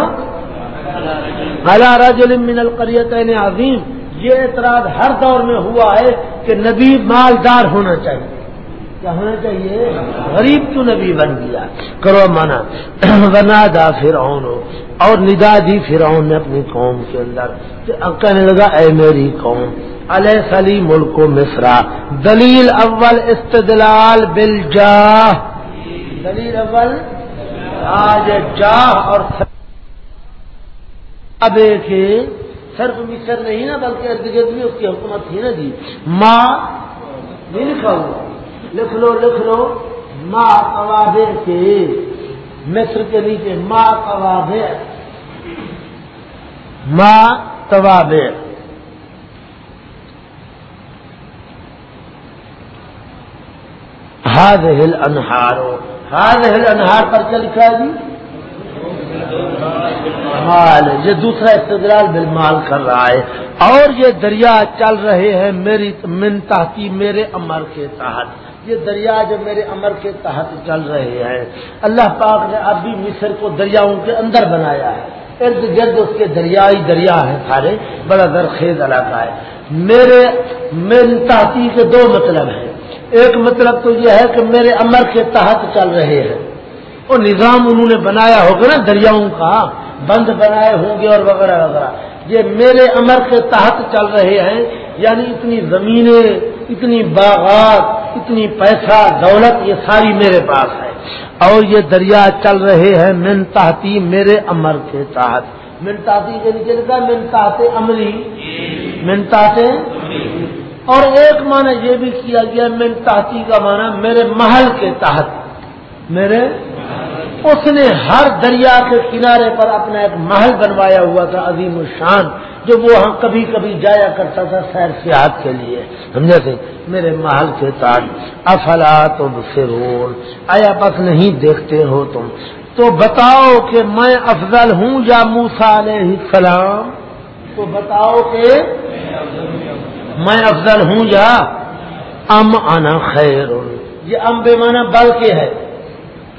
رجل من القریت عظیم یہ اعتراض ہر دور میں ہوا ہے کہ نبی مالدار ہونا چاہیے۔ کیا ہونا چاہیے، غریب کیوں نبی بن گیا، کرو مانا بنا دا فرعون اور ندا دی فرعون نے اپنی قوم کے اندر۔ کہنے لگا، اے میری قوم، علیہ سلی ملک و مصرا دلیل اول استدلال بل دلیل اول آج جاہ اور اب ایک صرف مصر نہیں نا، بلکہ ارد گرد بھی اس کی حکومت تھی نا جی۔ ماں نہیں لکھا ہوا لکھ لو لکھ لو ماں قوابے کے۔ مصر کے نیچے ماں قوابے ماں توابے ہاد ہل انہارو ہاد ہل انہار پر کیا لکھا ہے جی؟ مال۔ یہ دوسرا استدلال بالمال کر رہا ہے۔ اور یہ دریا چل رہے ہیں میری منتاحتی میرے امر کے تحت۔ یہ دریا جو میرے امر کے تحت چل رہے ہیں، اللہ پاک نے اب بھی مصر کو دریاؤں کے اندر بنایا ہے۔ ارد گرد اس کے دریائی دریا ہیں سارے، بڑا درخیز علاقہ ہے۔ میرے منتاحتی کے دو مطلب ہیں۔ ایک مطلب تو یہ ہے کہ میرے امر کے تحت چل رہے ہیں۔ وہ نظام انہوں نے بنایا ہوگا نا دریاؤں کا، بند بنائے ہوں گے اور وغیرہ وغیرہ۔ یہ میرے امر کے تحت چل رہے ہیں یعنی اتنی زمینیں اتنی باغات، اتنی پیسہ، دولت، یہ ساری میرے پاس ہے۔ اور یہ دریا چل رہے ہیں منتاحتی میرے امر کے تحت۔ منتاحتی کے نیچے لکھا منتاحت عملی منتاحت اور ایک معنی یہ بھی کیا گیا منتاحتی کا معنی میرے محل کے تحت۔ میرے اس نے ہر دریا کے کنارے پر اپنا ایک محل بنوایا ہوا تھا، عظیم الشان، جو وہ کبھی کبھی جایا کرتا تھا سیر سیاحت کے لیے۔ سمجھے تھے؟ میرے محل کے تاج، افلا تو فرون آیا بس نہیں دیکھتے ہو تم؟ تو بتاؤ کہ میں افضل ہوں یا موسا علیہ السلام؟ تو بتاؤ کہ میں افضل ہوں یا ام آنا خیر یہ ام بے معنی بل کے ہے۔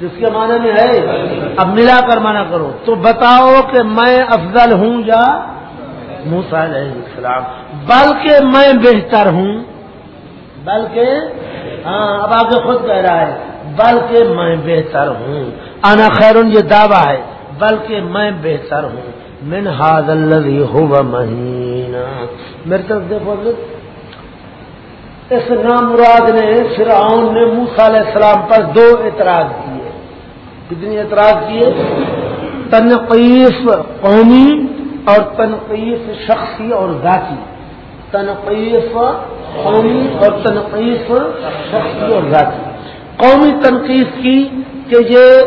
جس کے معنی میں ہے، اب ملا کر منع کرو۔ تو بتاؤ کہ میں افضل ہوں یا موسا علیہ السلام؟ بلکہ میں بہتر ہوں۔ بلکہ ہاں اب آگے خود کہہ رہا ہے، بلکہ میں بہتر ہوں۔ انا خیر یہ دعویٰ ہے، بلکہ میں بہتر ہوں۔ من ہاد الذي ہو مہینہ میری طرف دیکھو اس نام مراد نے فرعون نے موسا علیہ السلام پر دو اعتراض کیے۔ کتنی اعتراض کیے تنقیف قومی اور تنقیف شخصی اور ذاتی۔ تنقیف قومی اور تنقیف شخصی اور ذاتی۔ قومی تنقید کی کہ یہ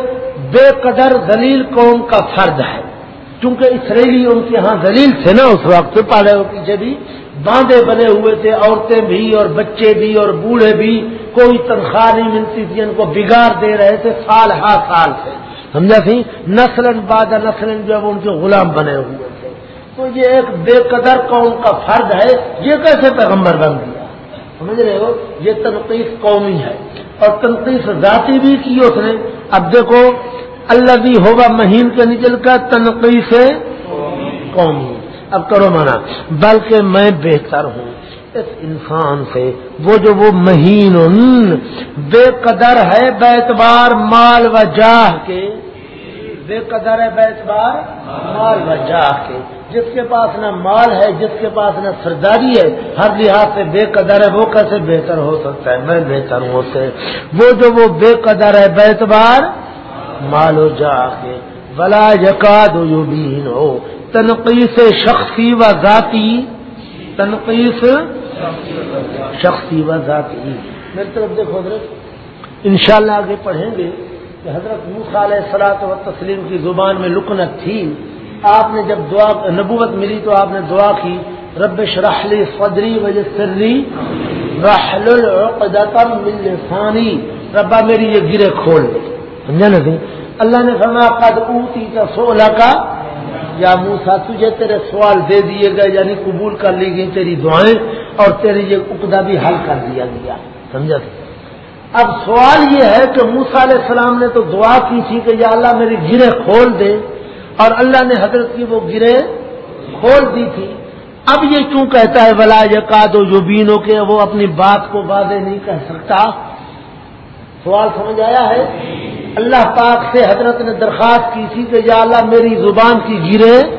بے قدر دلیل قوم کا فرد ہے۔ چونکہ اسرائیلی ان کے ہاں دلیل تھے نا اس وقت پالے پیچھے بھی باندھے بنے ہوئے تھے، عورتیں بھی اور بچے بھی اور بوڑھے بھی، کوئی تنخواہ نہیں ملتی تھی، ان کو بگاڑ دے رہے تھے، سال ہا سال سے۔ سمجھا سی؟ نسل باد نسل جو ان کے غلام بنے ہوئے تھے۔ تو یہ ایک بے قدر قوم کا فرد ہے، یہ کیسے پیغمبر بن گیا؟ سمجھ رہے ہو؟ یہ تنقید قومی ہے۔ اور تنقید ذاتی بھی کی اس نے۔ اب دیکھو اللہ بھی ہوگا مہین کے نچل کا تنقید سے قومی۔ اب کرو مانا، بلکہ میں بہتر ہوں۔ اس انسان سے وہ جو وہ مہین، بے قدر ہے بیتبار مال و جاہ کے۔ بے قدر ہے بیتبار مال و جاہ کے۔ جس کے پاس نہ مال ہے، جس کے پاس نہ سرداری ہے، ہر لحاظ سے بے قدر ہے، وہ کیسے بہتر ہو سکتا ہے؟ میں بہتر ہوں سے۔ وہ جو وہ بے قدر ہے بیتبار مال و جا کے۔ بلا یقاد ہو تنقید شخصی و ذاتی تنقید شخصی و ذاتی میری طرف دیکھو حضرت انشاءاللہ آگے پڑھیں گے کہ حضرت موسا علیہ سلاط و تسلیم کی زبان میں لکنت تھی۔ آپ نے جب دعا نبوت ملی تو آپ نے دعا کی رب شرحلی فدری وجہ سری رحل مل ثانی ربا میری یہ گرے کھول دے۔ سمجھا نا اللہ نے فرمایا قد اوتی کا سولہ کا یا موسا تجھے تیرے سوال دے دیے گئے یعنی قبول کر لی گئی تیری دعائیں اور تیری یہ اقدا بھی حل کر دیا گیا۔ سمجھا؟ اب سوال یہ ہے کہ موسا علیہ السلام نے تو دعا کی تھی کہ یا اللہ میری گرے کھول دے اور اللہ نے حضرت کی وہ گرے کھول دی تھی۔ اب یہ کیوں کہتا ہے بلا یقاد و یوبینوں کے وہ اپنی بات کو واضح نہیں کہہ سکتا۔ سوال سمجھ آیا ہے؟ اللہ پاک سے حضرت نے درخواست کی تھی کہ یا اللہ میری زبان کی گرے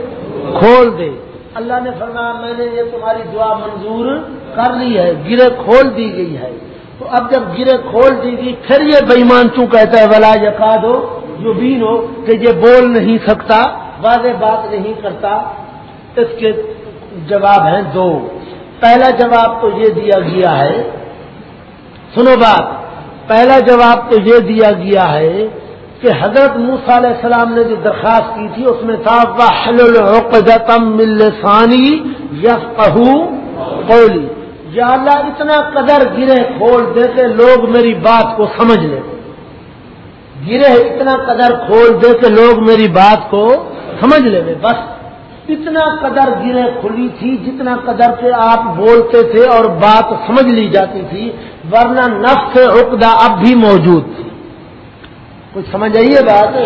کھول دے۔ اللہ نے فرمایا، میں نے یہ تمہاری دعا منظور کر لی ہے، گرے کھول دی گئی ہے۔ تو اب جب گرے کھول دی گئی، پھر یہ بےمان کیوں کہتا ہے؟ ولا یقاد ہو جو بین ہو کہ یہ بول نہیں سکتا، واضح بات نہیں کرتا۔ اس کے جواب ہیں دو۔ پہلا جواب تو یہ دیا گیا ہے، سنو بات۔ پہلا جواب تو یہ دیا گیا ہے کہ حضرت موسا علیہ السلام نے جو درخواست کی تھی، اس میں تھا وحلتم ملسانی یس قولی یا اللہ، اتنا قدر گرے کھول دے کہ لوگ میری بات کو سمجھ لیں۔ گرے اتنا قدر کھول دے کہ لوگ میری بات کو سمجھ لے بس اتنا قدر گرے کھلی تھی، جتنا قدر سے آپ بولتے تھے اور بات سمجھ لی جاتی تھی، ورنہ نفس عقدہ اب بھی موجود تھی۔ کچھ سمجھ آئیے بات؟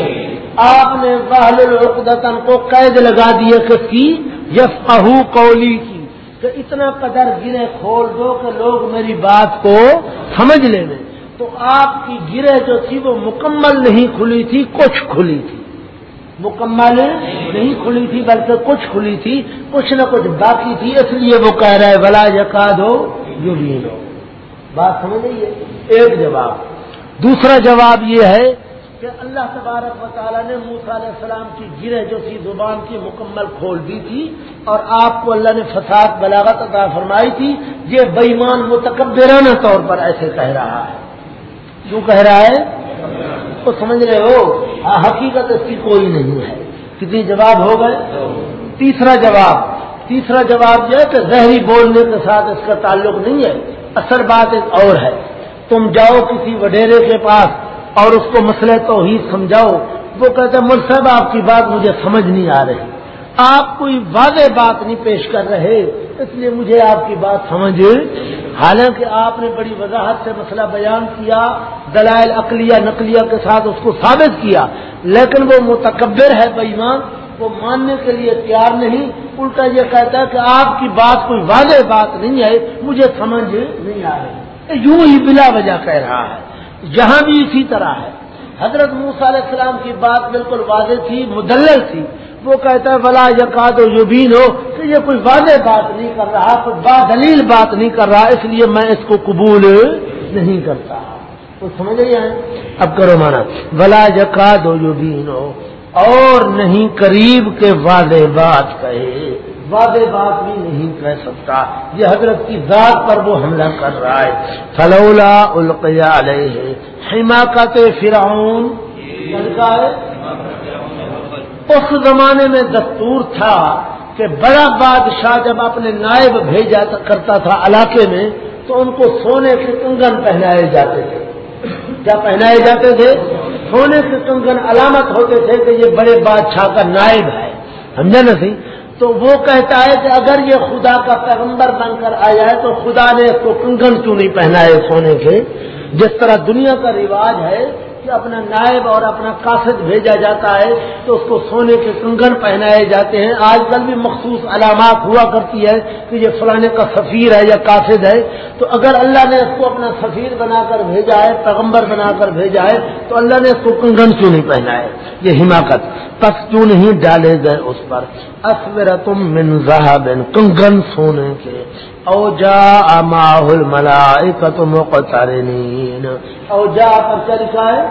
آپ نے بہل العقدتن کو قید لگا دیے کس کی یس کولی کی، کہ اتنا قدر گرے کھول دو کہ لوگ میری بات کو سمجھ لیں۔ تو آپ کی گرہ جو تھی وہ مکمل نہیں کھلی تھی، کچھ کھلی تھی۔ مکمل نہیں کھلی تھی، بلکہ کچھ کھلی تھی، کچھ نہ کچھ باقی تھی، اس لیے وہ کہہ رہا ہے بلا یقاد ہو یو بھی لو بات سمجھ لیجیے ایک جواب۔ دوسرا جواب یہ ہے کہ اللہ تبارک و تعالیٰ نے موسا علیہ السلام کی گرہ جو تھی، زبان کی مکمل کھول دی تھی اور آپ کو اللہ نے فساد، بلاغت عطا فرمائی تھی۔ یہ بےمان متکبرانہ طور پر ایسے کہہ رہا ہے۔ کیوں کہہ رہا ہے؟ تو سمجھ رہے ہو ہاں حقیقت اس کی کوئی نہیں ہے۔ کتنی جواب ہو گئے؟ تیسرا جواب تیسرا جواب یہ ہے کہ زہری بولنے کے ساتھ اس کا تعلق نہیں ہے اصل بات ایک اور ہے۔ تم جاؤ کسی وڈیرے کے پاس اور اس کو مسئلہ توحید سمجھاؤ۔ وہ کہتے ہیں، مل صاحب، آپ کی بات مجھے سمجھ نہیں آ رہی۔ آپ کوئی واضح بات نہیں پیش کر رہے، اس لیے مجھے آپ کی بات سمجھ حالانکہ آپ نے بڑی وضاحت سے مسئلہ بیان کیا، دلائل اقلیہ نقلیہ کے ساتھ اس کو ثابت کیا، لیکن وہ متکبر ہے بےمان وہ ماننے کے لیے تیار نہیں۔ الٹا یہ کہتا ہے کہ آپ کی بات کوئی واضح بات نہیں ہے، مجھے سمجھ نہیں آ رہی۔ یوں ہی بلا وجہ کہہ رہا ہے۔ جہاں بھی اسی طرح ہے۔ حضرت موسیٰ علیہ السلام کی بات بالکل واضح تھی، مدلل تھی۔ وہ کہتا ہے بلا یقاد و یبین ہو کہ یہ کوئی واضح بات نہیں کر رہا، کوئی با دلیل بات نہیں کر رہا، اس لیے میں اس کو قبول نہیں کرتا۔ تو سمجھ رہی ہیں؟ اب کرو مانا۔ بلا یقاد و یبین ہو اور نہیں قریب کے واضح بات کہے۔ واضح بات بھی نہیں کہہ سکتا۔ یہ حضرت کی ذات پر وہ حملہ کر رہا ہے۔ فلولا القیا علیہ حماقت فرعون۔ ہے؟ اس زمانے میں دستور تھا کہ بڑا بادشاہ جب اپنے نائب بھیجا کرتا تھا علاقے میں، تو ان کو سونے کے کنگن پہنائے جاتے تھے۔ کیا پہنائے جاتے تھے؟ سونے کے کنگن علامت ہوتے تھے کہ یہ بڑے بادشاہ کا نائب ہے۔ سمجھا نا سی؟ تو وہ کہتا ہے کہ اگر یہ خدا کا پیغمبر بن کر آیا ہے، تو خدا نے اس کو کنگن کیوں نہیں پہنائے سونے کے؟ جس طرح دنیا کا رواج ہے اپنا نائب اور اپنا قاصد بھیجا جاتا ہے تو اس کو سونے کے کنگن پہنائے جاتے ہیں۔ آج کل بھی مخصوص علامات ہوا کرتی ہے کہ یہ فلانے کا سفیر ہے یا قاصد ہے۔ تو اگر اللہ نے اس کو اپنا سفیر بنا کر بھیجا ہے، پیغمبر بنا کر بھیجا ہے، تو اللہ نے اس کو کنگن کیوں نہیں پہنا ہے یہ حماقت۔ پس کیوں نہیں ڈالے گئے اس پر؟ اصور تم منظہ کنگن سونے کے او جا ماحول ملا تم او جا پر کیا لکھا ہے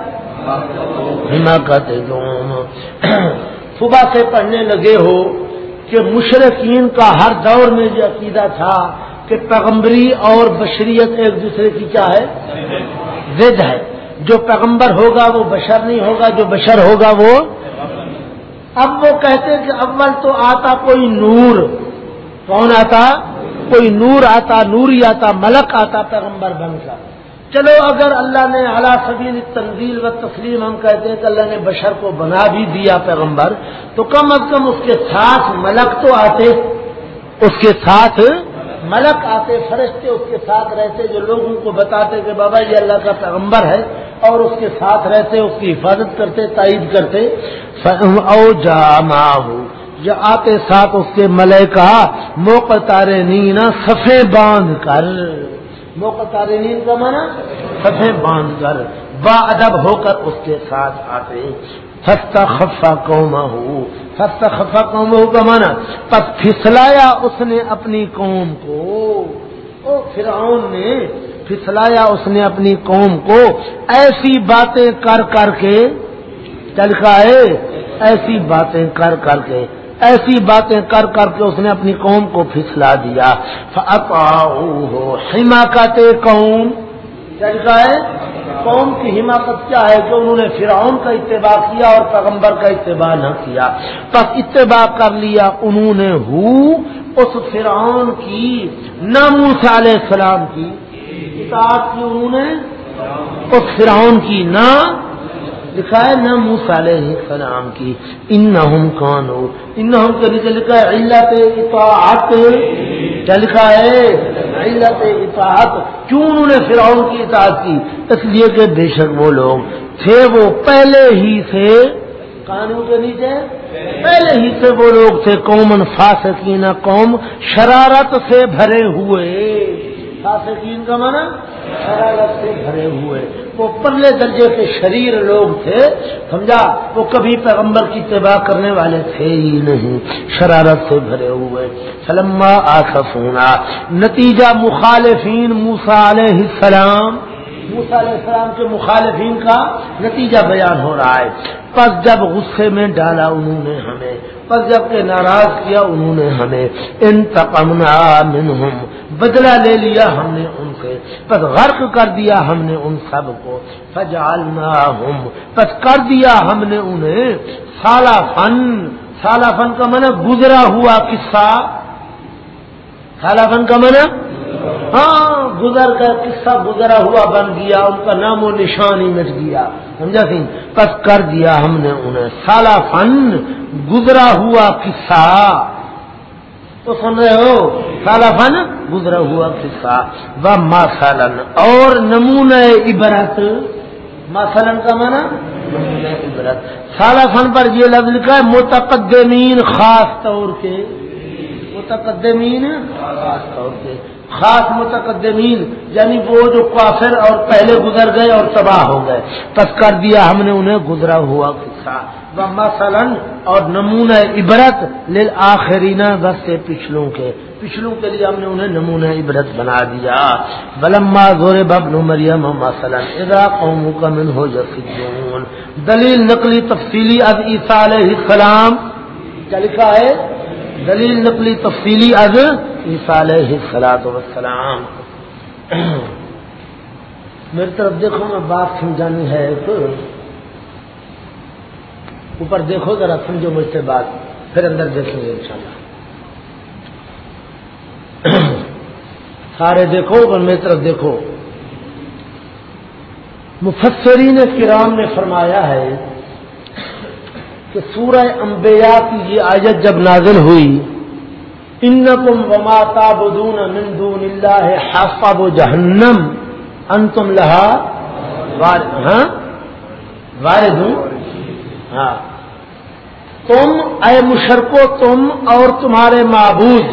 حماقت صبح سے پڑھنے لگے ہو کہ مشرقین کا ہر دور میں یہ عقیدہ تھا کہ پیغمبری اور بشریت ایک دوسرے کی کیا ہے؟ زد ہے. جو پیغمبر ہوگا وہ بشر نہیں ہوگا، جو بشر ہوگا وہ اب وہ کہتے کہ اول تو آتا کوئی نور۔ کون آتا؟ کوئی نور آتا، نوری آتا، ملک آتا، پیغمبر بن کر چلو اگر اللہ نے اعلیٰ سبیل تنزیل و تسلیم ہم کہتے ہیں کہ اللہ نے بشر کو بنا بھی دیا پیغمبر، تو کم از کم اس کے ساتھ ملک تو آتے، اس کے ساتھ ملک آتے، فرشتے اس کے ساتھ رہتے جو لوگوں کو بتاتے کہ بابا یہ اللہ کا پیغمبر ہے اور اس کے ساتھ رہتے، اس کی حفاظت کرتے، تائید کرتے۔ او جا یا آتے ساتھ اس کے ملے کا موقع تارے نینا سفے باندھ کر۔ موقع تارے نیند کا مانا سفے باندھ کر، با ادب ہو کر اس کے ساتھ آتے۔ ہستا خفا قوما ہو ہستا خفا قوم ہو کا مانا پس پھسلایا اس نے اپنی قوم کو۔ او فرعون نے پھسلایا اس نے اپنی قوم کو۔ ایسی باتیں کر کر کے چل کا ہے؟ ایسی باتیں کر کر کے، ایسی باتیں کر کر کے اس نے اپنی قوم کو پھسلا دیا۔ حماقت قوم۔ کیا ہے؟ قوم کی حماقت کیا ہے کہ انہوں نے فرعون کا اتباع کیا اور پیغمبر کا اتباع نہ کیا؟ بس اتباع کر لیا انہوں نے ہو اس فرعون کی ناموس علیہ السلام کی، اطاعت کی انہوں نے، اس فرعون کی نہ لکھا ہے نہ منہ علیہ السلام کی۔ ان نہ کون ہو ان نہ کے نیچے لکھا ہے، علت اطاعت۔ کیا لکھا ہے۔ علت اطاعت۔ کیوں انہوں نے فرعون کی اطاعت کی؟ اس لیے کہ بے شک وہ لوگ تھے، وہ پہلے ہی سے قانون کے نیچے۔ پہلے ہی سے وہ لوگ تھے قومن فاسقین، قوم شرارت سے بھرے ہوئے۔ فاسقین کا مانا شرارت سے بھرے ہوئے۔ وہ پرلے درجے کے شریر لوگ تھے، سمجھا؟ وہ کبھی پیغمبر کی اتباع کرنے والے تھے ہی نہیں، شرارت سے بھرے ہوئے۔ سلما آسفونا نتیجہ مخالفین موسا علیہ السلام۔ موسا علیہ السلام کے مخالفین کا نتیجہ بیان ہو رہا ہے۔ پس جب غصے میں ڈالا انہوں نے ہمیں، پس جبکہ ناراض کیا انہوں نے ہمیں۔ ان تقمنا منہم۔ بدلہ لے لیا ہم نے ان سے پس غرق کر دیا ہم نے ان سب کو۔ فجالنا ہم پس کر دیا ہم نے انہیں۔ سالہ فن سالہ فن کا من گزرا ہوا قصہ۔ سالہ فن کا من ہاں گزر کر قصہ گزرا ہوا بن گیا، ان کا نام و نشان ہی مٹ گیا۔ سمجھا سی؟ پس کر دیا ہم نے انہیں۔ سالہ فن گزرا ہوا قصہ۔ تو سن رہے ہو، سالہ فن گزرا ہوا قصہ و ماسالن، اور نمونہ عبرت۔ ماسالن کا مانا نمونہ عبرت۔ سالہ فن پر یہ لفظ لکھا ہے، متقدمین، خاص طور کے۔ متقدمین، خاص طور کے۔ خاص متقدمین یعنی وہ جو کافر اور پہلے گزر گئے اور تباہ ہو گئے۔ پس کر دیا ہم نے انہیں، گزرا ہوا قصہ مثلاً اور نمونہ عبرت لل بس سے پچھلوں کے۔ پچھلوں کے لیے ہم نے انہیں نمونہ عبرت بنا دیا۔ بلما زور ببن مریم مثلاً ادا قوم کا من ہو دلیل نقلی تفصیلی از عیسیٰ علیہ السلام۔ کیا لکھا ہے؟ دلیل نقلی تفصیلی از عیسیٰ علیہ السلام وسلام میری طرف دیکھو، میں بات سمجھانی ہے تو اوپر دیکھو ذرا، سمجھو مجھ سے بات، پھر اندر دیکھیں گے انشاءاللہ۔ سارے دیکھو اوپر میری طرف دیکھو۔ مفسرین کرام نے فرمایا ہے کہ سورہ انبیاء کی یہ آیت جب نازل ہوئی ان وما تابدون من دون اللہ حافظ جہنم ان تم لہا ہاں؟ وارد ہوں ہاں۔ تم اے مشرکو، تم اور تمہارے معبود۔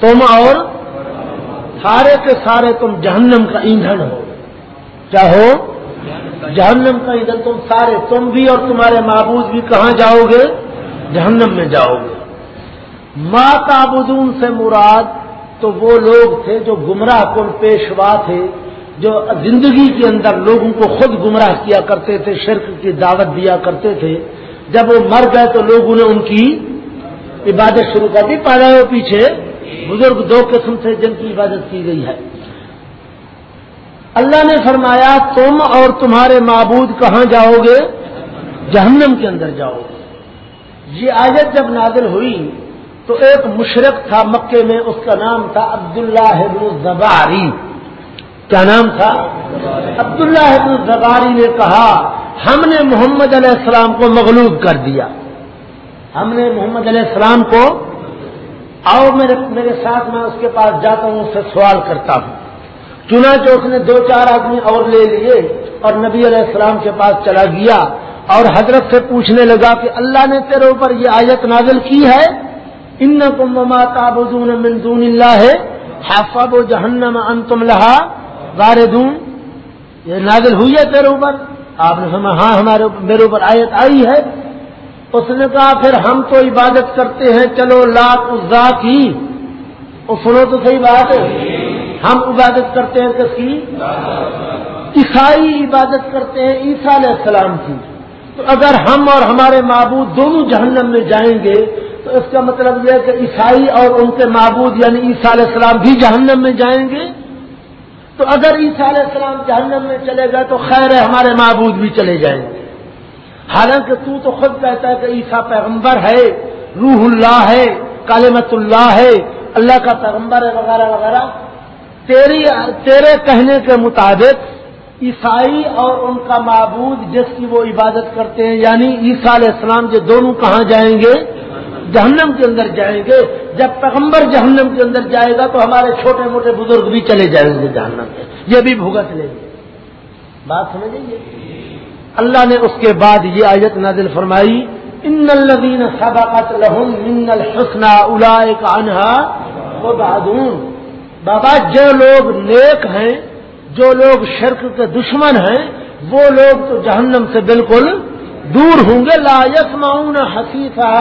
تم اور سارے کے سارے تم جہنم کا ایندھن ہو۔ کیا ہو؟ جہنم کا ایندھن۔ تم سارے، تم بھی اور تمہارے معبود بھی کہاں جاؤ گے؟ جہنم میں جاؤ گے۔ ماں تابدون سے مراد تو وہ لوگ تھے جو گمراہ کن، پیشوا تھے۔ جو زندگی کے اندر لوگوں کو خود گمراہ کیا کرتے تھے، شرک کی دعوت دیا کرتے تھے، جب وہ مر گئے تو لوگوں نے ان کی عبادت شروع کر دی پہلے وہ پیچھے بزرگ دو قسم سے جن کی عبادت کی گئی ہے۔ اللہ نے فرمایا، تم اور تمہارے معبود کہاں جاؤ گے؟ جہنم کے اندر جاؤ گے۔ یہ آیت جب نازل ہوئی تو ایک مشرق تھا مکے میں، اس کا نام تھا عبداللہ الزباری۔ کیا نام تھا؟ عبداللہ الزباری نے کہا، ہم نے محمد علیہ السلام کو مغلوب کر دیا۔ ہم نے محمد علیہ السلام کو، آؤ میرے میرے ساتھ میں اس کے پاس جاتا ہوں، اس سے سوال کرتا ہوں۔ چنانچہ اس نے دو چار آدمی اور لے لیے اور نبی علیہ السلام کے پاس چلا گیا۔ اور حضرت سے پوچھنے لگا کہ اللہ نے تیرے اوپر یہ آیت نازل کی ہے؟ ان کما تابون مندون اللہ ہے حافظ و جہنم ان تم لہا۔ واردون، یہ نازل ہوئی ہے تیرے اوپر؟ آپ نے سما ہاں ہمارے میرے اوپر آیت آئی ہے۔ اس نے کہا، پھر ہم تو عبادت کرتے ہیں، چلو، لاکھ ازا کی۔ وہ سنو تو صحیح بات ہے۔ ہم عبادت کرتے ہیں کس کی؟ عیسائی عبادت کرتے ہیں عیسیٰ علیہ السلام کی۔ تو اگر ہم اور ہمارے معبود دونوں جہنم میں جائیں گے، تو اس کا مطلب یہ ہے کہ عیسائی اور ان کے معبود یعنی عیسیٰ علیہ السلام بھی جہنم میں جائیں گے۔ تو اگر عیسیٰ علیہ السلام جہنم میں چلے گئے تو خیر ہے، ہمارے معبود بھی چلے جائیں گے۔ حالانکہ تو تو خود کہتا ہے کہ عیسیٰ پیغمبر ہے، روح اللہ ہے کالمت اللہ ہے، اللہ کا پیغمبر ہے وغیرہ وغیرہ۔ تیری، تیرے کہنے کے مطابق عیسائی اور ان کا معبود جس کی وہ عبادت کرتے ہیں یعنی عیسیٰ علیہ السلام جو دونوں کہاں جائیں گے؟ جہنم کے اندر جائیں گے۔ جب پیغمبر جہنم کے اندر جائے گا تو ہمارے چھوٹے موٹے بزرگ بھی چلے جائیں گے جہنم میں یہ بھی بھگت لیں گے بات سمجھیں گے اللہ نے اس کے بعد یہ آیت نازل فرمائی، ان الدین سبقت لہم ان الحسنہ الا انہا وہ بہادون بابا، جو لوگ نیک ہیں، جو لوگ شرک کے دشمن ہیں، وہ لوگ تو جہنم سے بالکل دور ہوں گے۔ لا یسمعون حسیفہ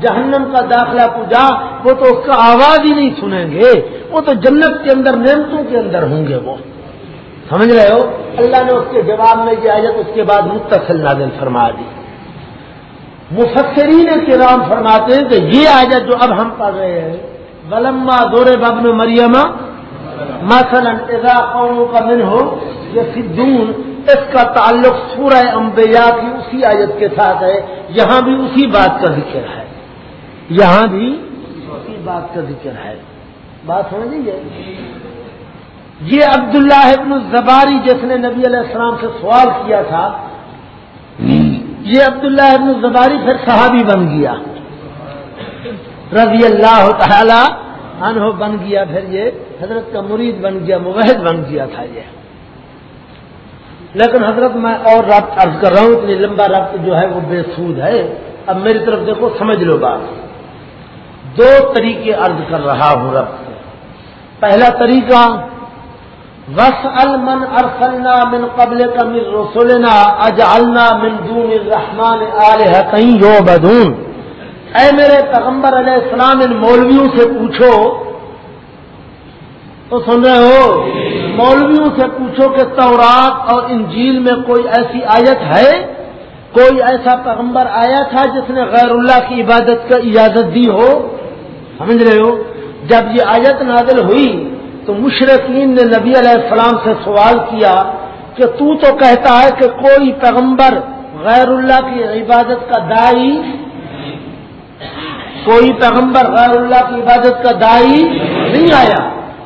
جہنم کا داخلہ پوجا وہ تو اس کا آواز ہی نہیں سنیں گے۔ وہ تو جنت کے اندر نعمتوں کے اندر ہوں گے وہ۔ سمجھ رہے ہو؟ اللہ نے اس کے جواب میں یہ آیت اس کے بعد متصل نازل فرما دی۔ مفسرین کے نام فرماتے ہیں کہ یہ آیت جو اب ہم پڑھ رہے ہیں، ولما دور ببن مریم، مثلا اذا قوموں کا من ہو یہ سدون اس کا تعلق سورہ انبیاء کی اسی آیت کے ساتھ ہے۔ یہاں بھی اسی بات کا ذکر ہے۔ یہاں بھی اسی بات کا ذکر ہے۔ بات سمجھ یہ عبداللہ ابن الزباری جس نے نبی علیہ السلام سے سوال کیا تھا، یہ عبداللہ ابن الزباری پھر صحابی بن گیا۔ رضی اللہ تعالی عنہ بن گیا، پھر یہ حضرت کا مرید بن گیا موحد بن گیا تھا یہ۔ لیکن حضرت میں اور ربط عرض کر رہا ہوں، اتنی لمبا ربط جو ہے وہ بے سود ہے۔ اب میری طرف دیکھو، سمجھ لو بات۔ دو طریقے عرض کر رہا ہوں رب سے۔ پہلا طریقہ وس المن ارسلنا من قبل کا من رسولنا اجعلنا من دون الرحمن علیہ کہیں یو بدون اے میرے پیغمبر علیہ السلام، ان مولویوں سے پوچھو۔ تو سن رہے ہو؟ مولویوں سے پوچھو کہ تورات اور انجیل میں کوئی ایسی آیت ہے؟ کوئی ایسا پیغمبر آیا تھا جس نے غیر اللہ کی عبادت کا اجازت دی ہو؟ سمجھ رہے ہو؟ جب یہ آیت نازل ہوئی تو مشرقین نے نبی علیہ السلام سے سوال کیا کہ تو تو کہتا ہے کہ کوئی پیغمبر غیر اللہ کی عبادت کا دائی کوئی پیغمبر غیر اللہ کی عبادت کا دائی نہیں آیا۔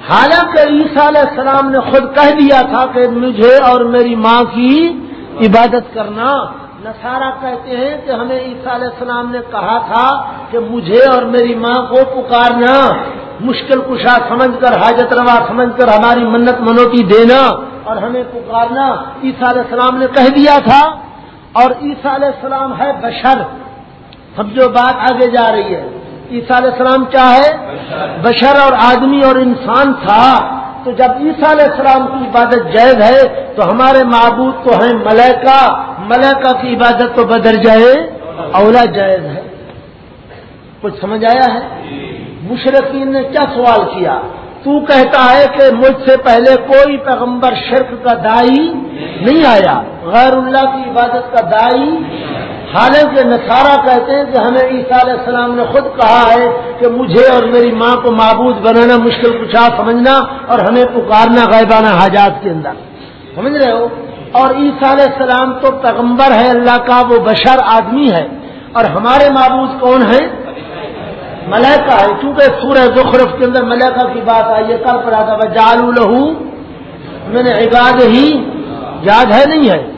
حالانکہ عیسیٰ علیہ السلام نے خود کہہ دیا تھا کہ مجھے اور میری ماں کی عبادت کرنا نصارہ کہتے ہیں کہ ہمیں عیسیٰ علیہ السلام نے کہا تھا کہ مجھے اور میری ماں کو پکارنا مشکل کشا سمجھ کر حاجت روا سمجھ کر ہماری منت منوتی دینا اور ہمیں پکارنا عیسیٰ علیہ السلام نے کہہ دیا تھا۔ اور عیسیٰ علیہ السلام ہے بشر۔ سمجھو بات آگے جا رہی ہے عیسیٰ علیہ السلام کیا ہے؟ بشر اور آدمی اور انسان تھا۔ تو جب عیسیٰ علیہ السلام کی عبادت جائز ہے تو ہمارے معبود تو ہیں ملیکا ملیکا کی عبادت تو بدر جائے اولا جائز ہے۔ کچھ سمجھ آیا ہے؟ مشرقین نے کیا سوال کیا؟ تو کہتا ہے کہ مجھ سے پہلے کوئی پیغمبر شرک کا دائی نہیں آیا، غیر اللہ کی عبادت کا دائی حالانکہ نصارہ کہتے ہیں کہ ہمیں عیسیٰ علیہ السلام نے خود کہا ہے کہ مجھے اور میری ماں کو معبود بنانا مشکل کچھ سمجھنا اور ہمیں پکارنا غیبانہ حاجات کے اندر۔ سمجھ رہے ہو؟ اور عیسیٰ علیہ السلام تو پیغمبر ہے، اللہ کا وہ بشر آدمی ہے۔ اور ہمارے معبود کون ہیں؟ ملیکا ہے کیونکہ سورہ زخرف کے اندر ملیکا کی بات آئی ہے، کل پر آتا جالو لہو میں نے عباد ہی یاد ہے نہیں ہے؟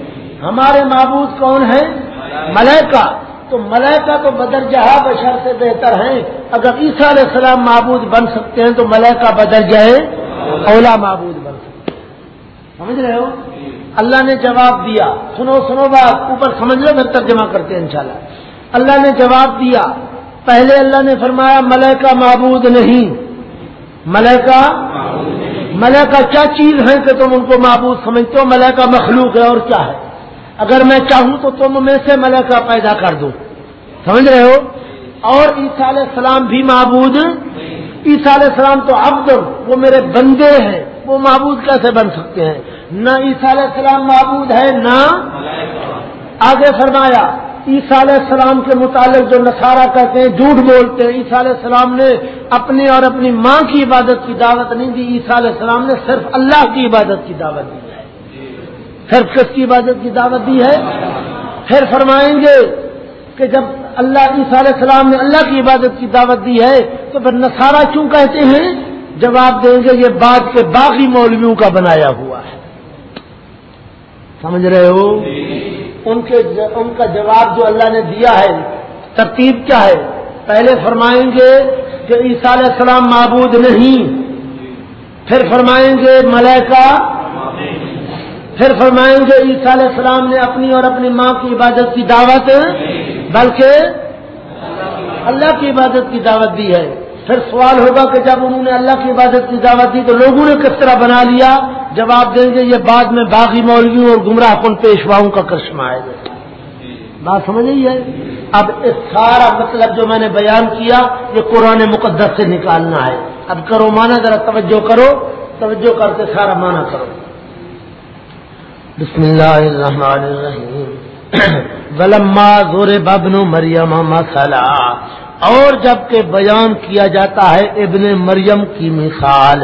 ہمارے معبود کون ہیں؟ ملیکا تو ملیکا تو بدر جہاں بشر سے بہتر ہیں۔ اگر عیسیٰ علیہ السلام معبود بن سکتے ہیں تو ملیکا بدر جائے اولا معبود بن سکتے ہیں۔ سمجھ رہے ہو؟ اللہ نے جواب دیا۔ سنو سنو بات۔ اوپر سمجھ لو پھر ترجمہ کرتے ہیں انشاءاللہ۔ اللہ نے جواب دیا۔ پہلے اللہ نے فرمایا ملیکا معبود نہیں۔ ملیکا ملیکا کیا چیز ہے کہ تم ان کو معبود سمجھتے ہو؟ ملیکا مخلوق ہے اور کیا ہے؟ اگر میں چاہوں تو تم میں سے ملکہ پیدا کر دوں سمجھ رہے ہو؟ اور عیسیٰ علیہ السلام بھی معبود عیسیٰ علیہ السلام تو عبد وہ میرے بندے ہیں۔ وہ معبود کیسے بن سکتے ہیں؟ نہ عیسیٰ علیہ السلام معبود ہے، نہ آگے فرمایا، عیسیٰ علیہ السلام کے متعلق جو نصارہ کہتے ہیں، جھوٹ بولتے ہیں۔ عیسیٰ علیہ السلام نے اپنی اور اپنی ماں کی عبادت کی دعوت نہیں دی۔ عیسیٰ علیہ السلام نے صرف اللہ کی عبادت کی دعوت دی۔ پھر کس کی عبادت کی دعوت دی ہے؟ پھر فرمائیں گے کہ جب اللہ عیسیٰ علیہ السلام نے اللہ کی عبادت کی دعوت دی ہے، تو پھر نصارہ کیوں کہتے ہیں؟ جواب دیں گے یہ بات کے باقی مولویوں کا بنایا ہوا ہے۔ سمجھ رہے ہو؟ ان کے ان کا جواب جو اللہ نے دیا ہے، ترتیب کیا ہے؟ پہلے فرمائیں گے کہ عیسیٰ علیہ السلام معبود نہیں۔ پھر فرمائیں گے ملیکہ پھر فرمائیں گے، عیسیٰ علیہ السلام نے اپنی اور اپنی ماں کی عبادت کی دعوت، بلکہ اللہ کی عبادت کی دعوت دی ہے۔ پھر سوال ہوگا کہ جب انہوں نے اللہ کی عبادت کی دعوت دی تو لوگوں نے کس طرح بنا لیا؟ جواب دیں گے، یہ بعد میں باغی مولویوں اور گمراہ کن پیشواؤں کا کرشمہ آئے گا بات سمجھ رہی ہے؟ اب اس سارا مطلب جو میں نے بیان کیا، یہ قرآن مقدس سے نکالنا ہے۔ اب کرو مانا، ذرا توجہ کرو۔ توجہ کر کے سارا مانا کرو۔ بسم اللہ الرحمن الرحیم۔ ولما زور ببن مریم مسئلہ اور جبکہ بیان کیا جاتا ہے ابن مریم کی مثال۔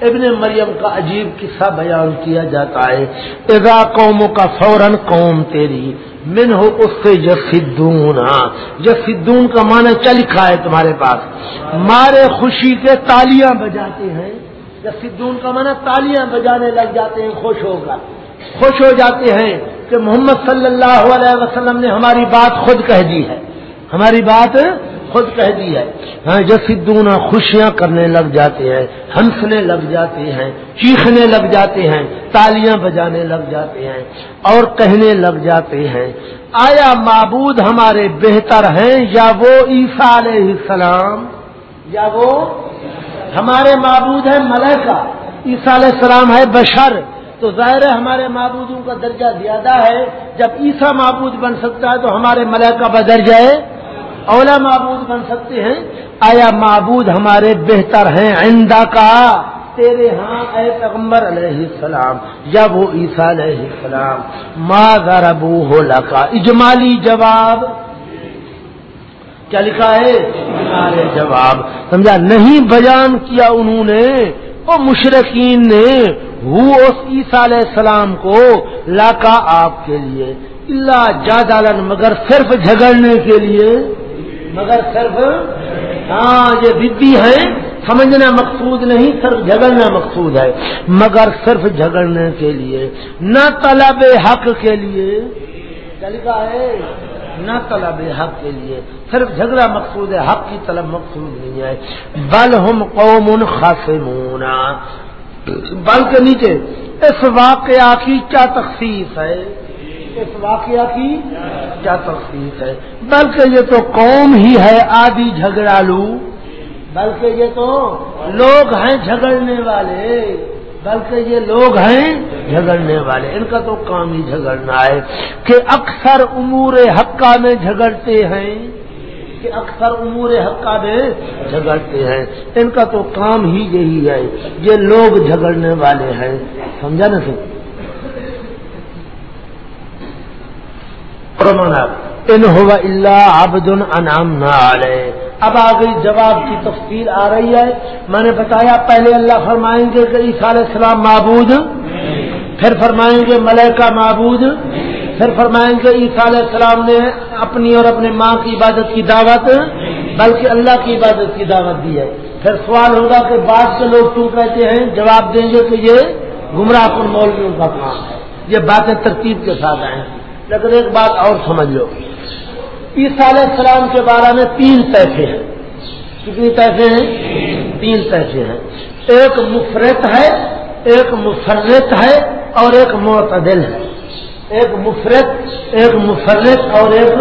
ابن مریم کا عجیب قصہ بیان کیا جاتا ہے۔ اذا قوموں کا فوراً قوم تیری من ہو اس سے یسدون۔ یسدون کا معنی کیا لکھا ہے تمہارے پاس؟ مارے خوشی کے تالیاں بجاتے ہیں۔ یسدون کا معنی تالیاں بجانے لگ جاتے ہیں، خوش ہو کر خوش ہو جاتے ہیں کہ محمد صلی اللہ علیہ وسلم نے ہماری بات خود کہہ دی ہے۔ ہماری بات خود کہہ دی ہے۔ ہاں جسدونا خوشیاں کرنے لگ جاتے ہیں، ہنسنے لگ جاتے ہیں، چیخنے لگ جاتے ہیں، تالیاں بجانے لگ جاتے ہیں اور کہنے لگ جاتے ہیں۔ آیا معبود ہمارے بہتر ہیں یا وہ عیسیٰ علیہ السلام؟ یا وہ ہمارے معبود ہیں ملکہ عیسیٰ علیہ السلام ہے بشر۔ تو ظاہر ہے ہمارے معبودوں کا درجہ زیادہ ہے۔ جب عیسیٰ معبود بن سکتا ہے تو ہمارے ملکہ بدر جائے اولا معبود بن سکتے ہیں۔ آیا معبود ہمارے بہتر ہیں؟ آئندہ کا۔ تیرے ہاں اے پیغمبر علیہ السلام جب وہ عیسیٰ علیہ السلام ماں ذربو ہو لکا اجمالی جواب۔ کیا لکھا ہے؟ جواب۔ سمجھا؟ نہیں بیان کیا انہوں نے۔ وہ مشرقین نے اس عیسیٰ علیہ السلام کو لاکا آپ کے لیے اللہ جادالن مگر صرف جھگڑنے کے لیے۔ مگر صرف؟ ہاں یہ بدی ہے سمجھنا مقصود نہیں، صرف جھگڑنا مقصود ہے۔ مگر صرف جھگڑنے کے لیے، نہ طلب حق کے لیے۔ چلتا ہے۔ نہ طلب حق کے لیے، صرف جھگڑا مقصود ہے، حق کی طلب مقصود نہیں ہے۔ بل ہم قوم خاصمونا بل کے نیچے، اس واقعہ کی کیا تخصیص ہے؟ اس واقعہ کی کیا تفصیل ہے؟ بلکہ یہ تو قوم ہی ہے آدھی جھگڑالو۔ بلکہ یہ تو لوگ ہیں جھگڑنے والے۔ بلکہ یہ لوگ ہیں جھگڑنے والے۔ ان کا تو کام ہی جھگڑنا ہے کہ اکثر امور حقہ میں جھگڑتے ہیں۔ کہ اکثر امور حقہ میں جھگڑتے ہیں۔ ان کا تو کام ہی یہی ہے۔ یہ لوگ جھگڑنے والے ہیں۔ سمجھا نا سر؟ ان ہوا اللہ آبد انعام نہ اب آ گئی جواب کی تفصیل آ رہی ہے۔ میں نے بتایا، پہلے اللہ فرمائیں گے کہ عیسیٰ علیہ السلام معبود۔ پھر فرمائیں گے ملکہ معبود۔ پھر فرمائیں گے عیسیٰ علیہ السلام نے اپنی اور اپنے ماں کی عبادت کی دعوت۔ بلکہ اللہ کی عبادت کی دعوت دی ہے۔ پھر سوال ہوگا کہ بعد کے لوگ کیوں کہتے ہیں، جواب دیں گے کہ یہ گمراہ کن مولویوں کا کام ہے۔ یہ باتیں ترتیب کے ساتھ آئیں۔ لیکن ایک بات اور سمجھ لو۔ عیسیٰ علیہ السلام کے بارے میں تین پیسے ہیں۔ کتنی پیسے ہیں؟ تین پیسے ہیں۔ ایک مفرت ہے، ایک مفرت ہے اور ایک معتدل ہے۔ ایک مفرت ایک مفرت اور ایک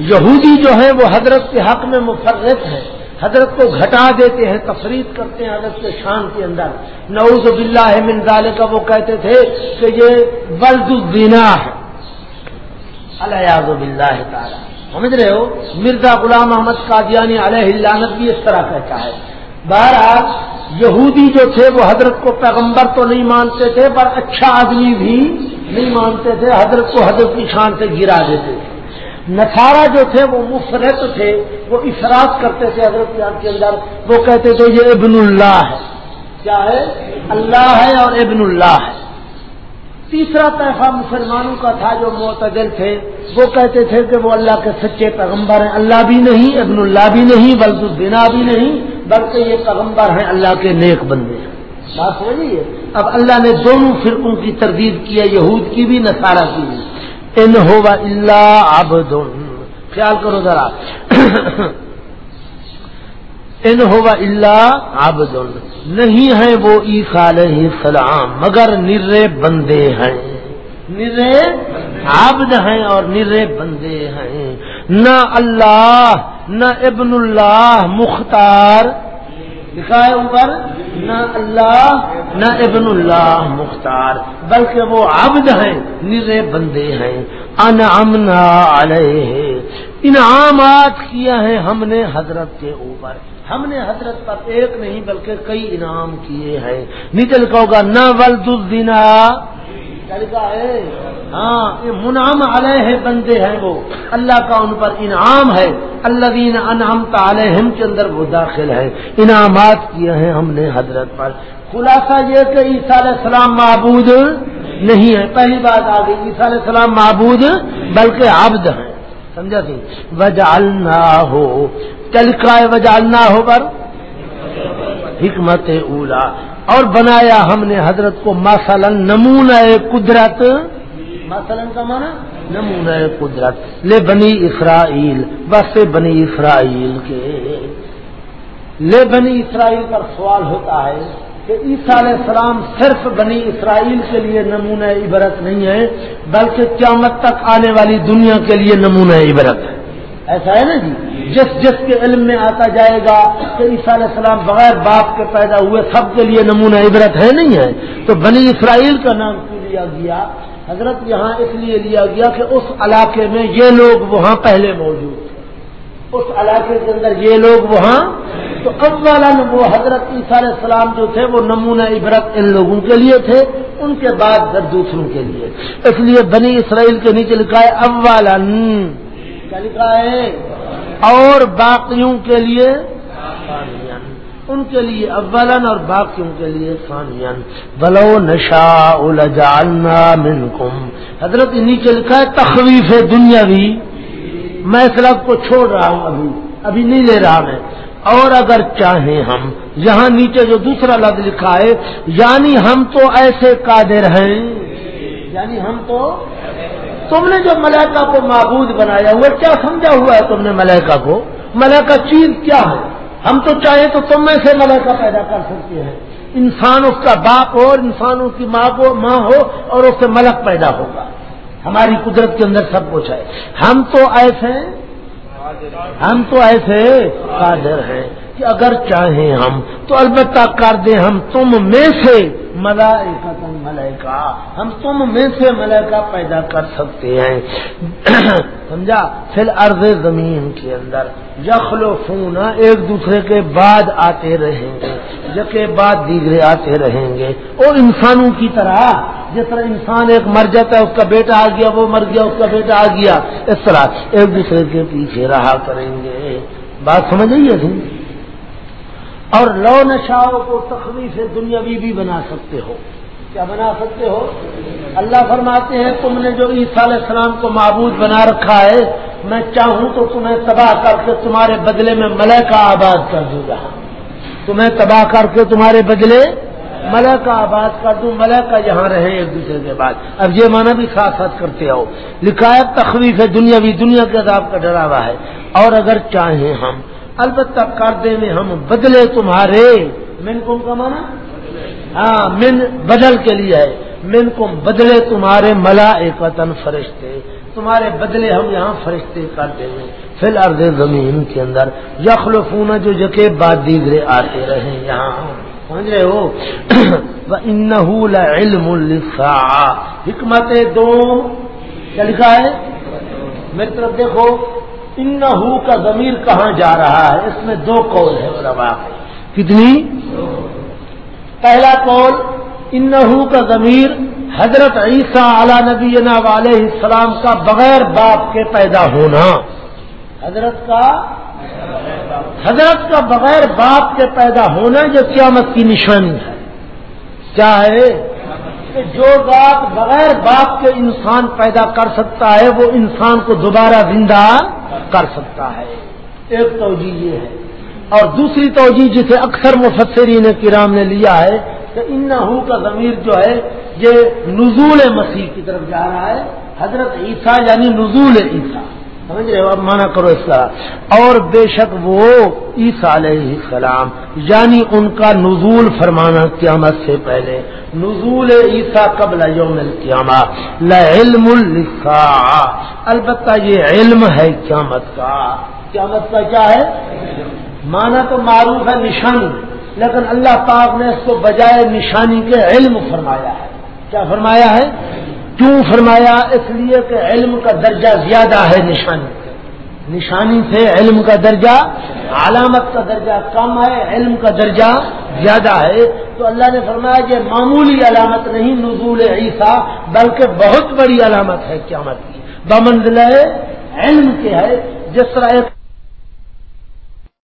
یہودی جو ہے وہ حضرت کے حق میں مفرت ہے حضرت کو گھٹا دیتے ہیں تفریح کرتے ہیں حضرت کے شان کے اندر۔ نعوذ باللہ من ذالک کا وہ کہتے تھے کہ یہ ولد الدینا ہے۔ باللہ تعالی۔ سمجھ رہے ہو؟ مرزا غلام احمد قادیانی علیہ اللانت بھی اس طرح کہتا ہے۔ بہرحال، یہودی جو تھے، وہ حضرت کو پیغمبر تو نہیں مانتے تھے، پر اچھا آدمی بھی نہیں مانتے تھے، حضرت کو حضرت کی شان سے گرا دیتے تھے۔ نسارا جو تھے، وہ مفرت تھے، وہ افراد کرتے تھے حضرت کی کے اندر۔ وہ کہتے تھے، یہ ابن اللہ ہے۔ کیا ہے؟ اللہ ہے اور ابن اللہ ہے۔ تیسرا طیفہ مسلمانوں کا تھا جو معتدل تھے، وہ کہتے تھے کہ وہ اللہ کے سچے پیغمبر ہیں۔ اللہ بھی نہیں، ابن اللہ بھی نہیں بلکہ الدنا بھی نہیں، بلکہ یہ پیغمبر ہیں اللہ کے نیک بندے۔ ہیں بات سمجھیے اب اللہ نے دونوں فرقوں کی تردید کی ہے، یہود کی بھی نسارا کی بھی۔ ان ہو اللہ اب خیال کرو ذرا۔ ان ہو اللہ آبد نہیں ہے وہ علیہ السلام، مگر نرے بندے ہیں. نرے عابد ہیں اور نرے بندے ہیں. نہ اللہ، نہ ابن اللہ مختار. لکھا ہے اوپر. نہ اللہ، نہ ابن اللہ مختار. بلکہ وہ عبد ہیں، نرے بندے ہیں. ان امنا علیہ. انعامات کیا ہے ہم نے حضرت کے اوپر. ہم نے حضرت پر ایک نہیں بلکہ کئی انعام کیے ہیں۔ نکل کا ہوگا نہ ولد الدنا ہے۔ ہاں یہ منعم علیہ بندے ہیں وہ۔ اللہ کا ان پر انعام ہے۔ اللہ دین انعام علیہم کے اندر وہ داخل ہے انعامات کیے ہیں ہم نے حضرت پر۔ خلاصہ یہ کہ عیسیٰ علیہ السلام معبود نہیں ہے پہلی بات آ گئی، عیسیٰ علیہ السلام معبود بلکہ عبد ہیں۔ سمجھا سی وجالنا ہو چل کا وجالنا ہو پر حکمت اولا، اور بنایا ہم نے حضرت کو مثلا نمونہ قدرت۔ مثلا کا مانا نمونہ قدرت۔ لے بنی اسرائیل، بس بنی اسرائیل کے۔ لے بنی اسرائیل پر سوال ہوتا ہے کہ عیسیٰ علیہ السلام صرف بنی اسرائیل کے لیے نمونہ عبرت نہیں ہے، بلکہ قیامت تک آنے والی دنیا کے لیے نمونہ عبرت ہے۔ ایسا ہے نا جی؟ جس جس کے علم میں آتا جائے گا کہ عیسیٰ علیہ السلام بغیر باپ کے پیدا ہوئے سب کے لیے نمونہ عبرت ہے نہیں ہے، تو بنی اسرائیل کا نام کیوں لیا گیا؟ حضرت یہاں اس لیے لیا گیا کہ اس علاقے میں یہ لوگ وہاں پہلے موجود تھے۔ اس علاقے کے اندر یہ لوگ وہاں، تو اولا وہ حضرت عیسیٰ علیہ السلام جو تھے وہ نمونہ عبرت ان لوگوں کے لیے تھے، ان کے بعد در دوسروں کے لیے۔ اس لیے بنی اسرائیل کے نیچے لکھا ہے، اولا کیا لکھا ہے؟ اور باقیوں کے لیے ان کے لیے اولن اور باقیوں کے لیے ثانین بلو نشا الجالنا منکم۔ حضرت نیچے لکھا ہے، تخویف دنیاوی۔ میں اس کو چھوڑ رہا ہوں ابھی ابھی نہیں لے رہا میں۔ اور اگر چاہیں ہم، یہاں نیچے جو دوسرا لفظ لکھا ہے یعنی ہم تو ایسے قادر ہیں۔ یعنی ہم تو، تم نے جو ملائکہ کو معبود بنایا ہوا، کیا سمجھا ہوا ہے تم نے ملائکہ کو؟ ملائکہ چیز کیا ہے؟ ہم تو چاہیں تو تم میں سے ملائکہ پیدا کر سکتے ہیں۔ انسان اس کا باپ ہو اور انسان اس کی ماں کو، ماں ہو اور اس سے ملک پیدا ہوگا۔ ہماری قدرت کے اندر سب کچھ ہے۔ ہم تو ایسے ہم تو ایسے قادر ہیں۔ کہ اگر چاہیں ہم، تو البتہ کر دیں ہم تم میں سے ملائکہ ملائکہ۔ ہم تم میں سے ملائکہ پیدا کر سکتے ہیں۔ سمجھا؟ پھر ارض زمین کے اندر۔ یخل و ایک دوسرے کے بعد آتے رہیں گے۔ جکے بعد دیگرے آتے رہیں گے۔ اور انسانوں کی طرح، جس طرح انسان ایک مر جاتا ہے، اس کا بیٹا آ گیا، وہ مر گیا، اس کا بیٹا آ گیا۔ اس طرح ایک دوسرے کے پیچھے رہا کریں گے۔ بات سمجھ آئیے تھی اور لو نشاؤ کو تخلیف دنیاوی بھی بنا سکتے ہو۔ کیا بنا سکتے ہو؟ اللہ فرماتے ہیں، تم نے جو عیسیٰ علیہ السلام کو معبود بنا رکھا ہے، میں چاہوں تو تمہیں تباہ کر کے تمہارے بدلے میں ملے کا آباد کر دوں گا۔ تمہیں تباہ کر کے تمہارے بدلے ملے کا آباد کر دوں۔ ملے کا یہاں رہے ایک دوسرے کے بعد۔ اب یہ مانا بھی ساتھ ساتھ کرتے ہو لکھا ہے تخلیف ہے دنیا بھی دنیا کے عذاب کا ڈراوا ہے۔ اور اگر چاہیں ہم البتہ کر دیں میں ہم بدلے تمہارے۔ من کم کا مانا ہاں من بدل کے لیے ہے۔ من کم بدلے تمہارے ملا فرشتے۔ تمہارے بدلے ہم یہاں فرشتے کر دیں گے فی الارض زمین کے اندر۔ یخلفون جو جکے بعد دیگرے آتے رہے یہاں۔ سمجھ رہے ہو؟ علم حکمت دو۔ کیا لکھا ہے؟ میری طرف دیکھو۔ ان کا ضمیر کہاں جا رہا ہے؟ اس میں دو قول ہے علماء۔ کتنی؟ پہلا قول ان کا ضمیر حضرت عیسیٰ علی نبی علیہ السلام کا بغیر باپ کے پیدا ہونا۔ حضرت کا؟ حضرت کا بغیر باپ کے پیدا ہونا جو قیامت کی نشانی ہے۔ کیا ہے؟ کہ جو بات بغیر باپ کے انسان پیدا کر سکتا ہے، وہ انسان کو دوبارہ زندہ کر سکتا ہے۔ ایک توجہ یہ ہے۔ اور دوسری توجہ جسے اکثر مفسرین کرام نے لیا ہے کہ ان کا ضمیر جو ہے، یہ نزول مسیح کی طرف جا رہا ہے۔ حضرت عیسیٰ یعنی نزول عیسیٰ۔ سمجھ رہے ہو؟ اب مانا کرو اس کا اور بے شک وہ عیسیٰ علیہ السلام یعنی ان کا نزول فرمانا قیامت سے پہلے۔ نزول عیسیٰ قبل یوم القیامت لعلم البتہ یہ علم ہے قیامت کا۔ قیامت کا کیا ہے؟ مانا تو معروف ہے نشانی لیکن اللہ پاک نے اس کو بجائے نشانی کے علم فرمایا ہے۔ کیا فرمایا ہے؟ کیوں فرمایا؟ اس لیے کہ علم کا درجہ زیادہ ہے نشانی سے۔ نشانی سے علم کا درجہ، علامت کا درجہ کم ہے، علم کا درجہ زیادہ ہے۔ تو اللہ نے فرمایا کہ معمولی علامت نہیں نزول عیسیٰ، بلکہ بہت بڑی علامت ہے قیامت کی۔ بمنزلہ علم کے ہے، جس طرح ایک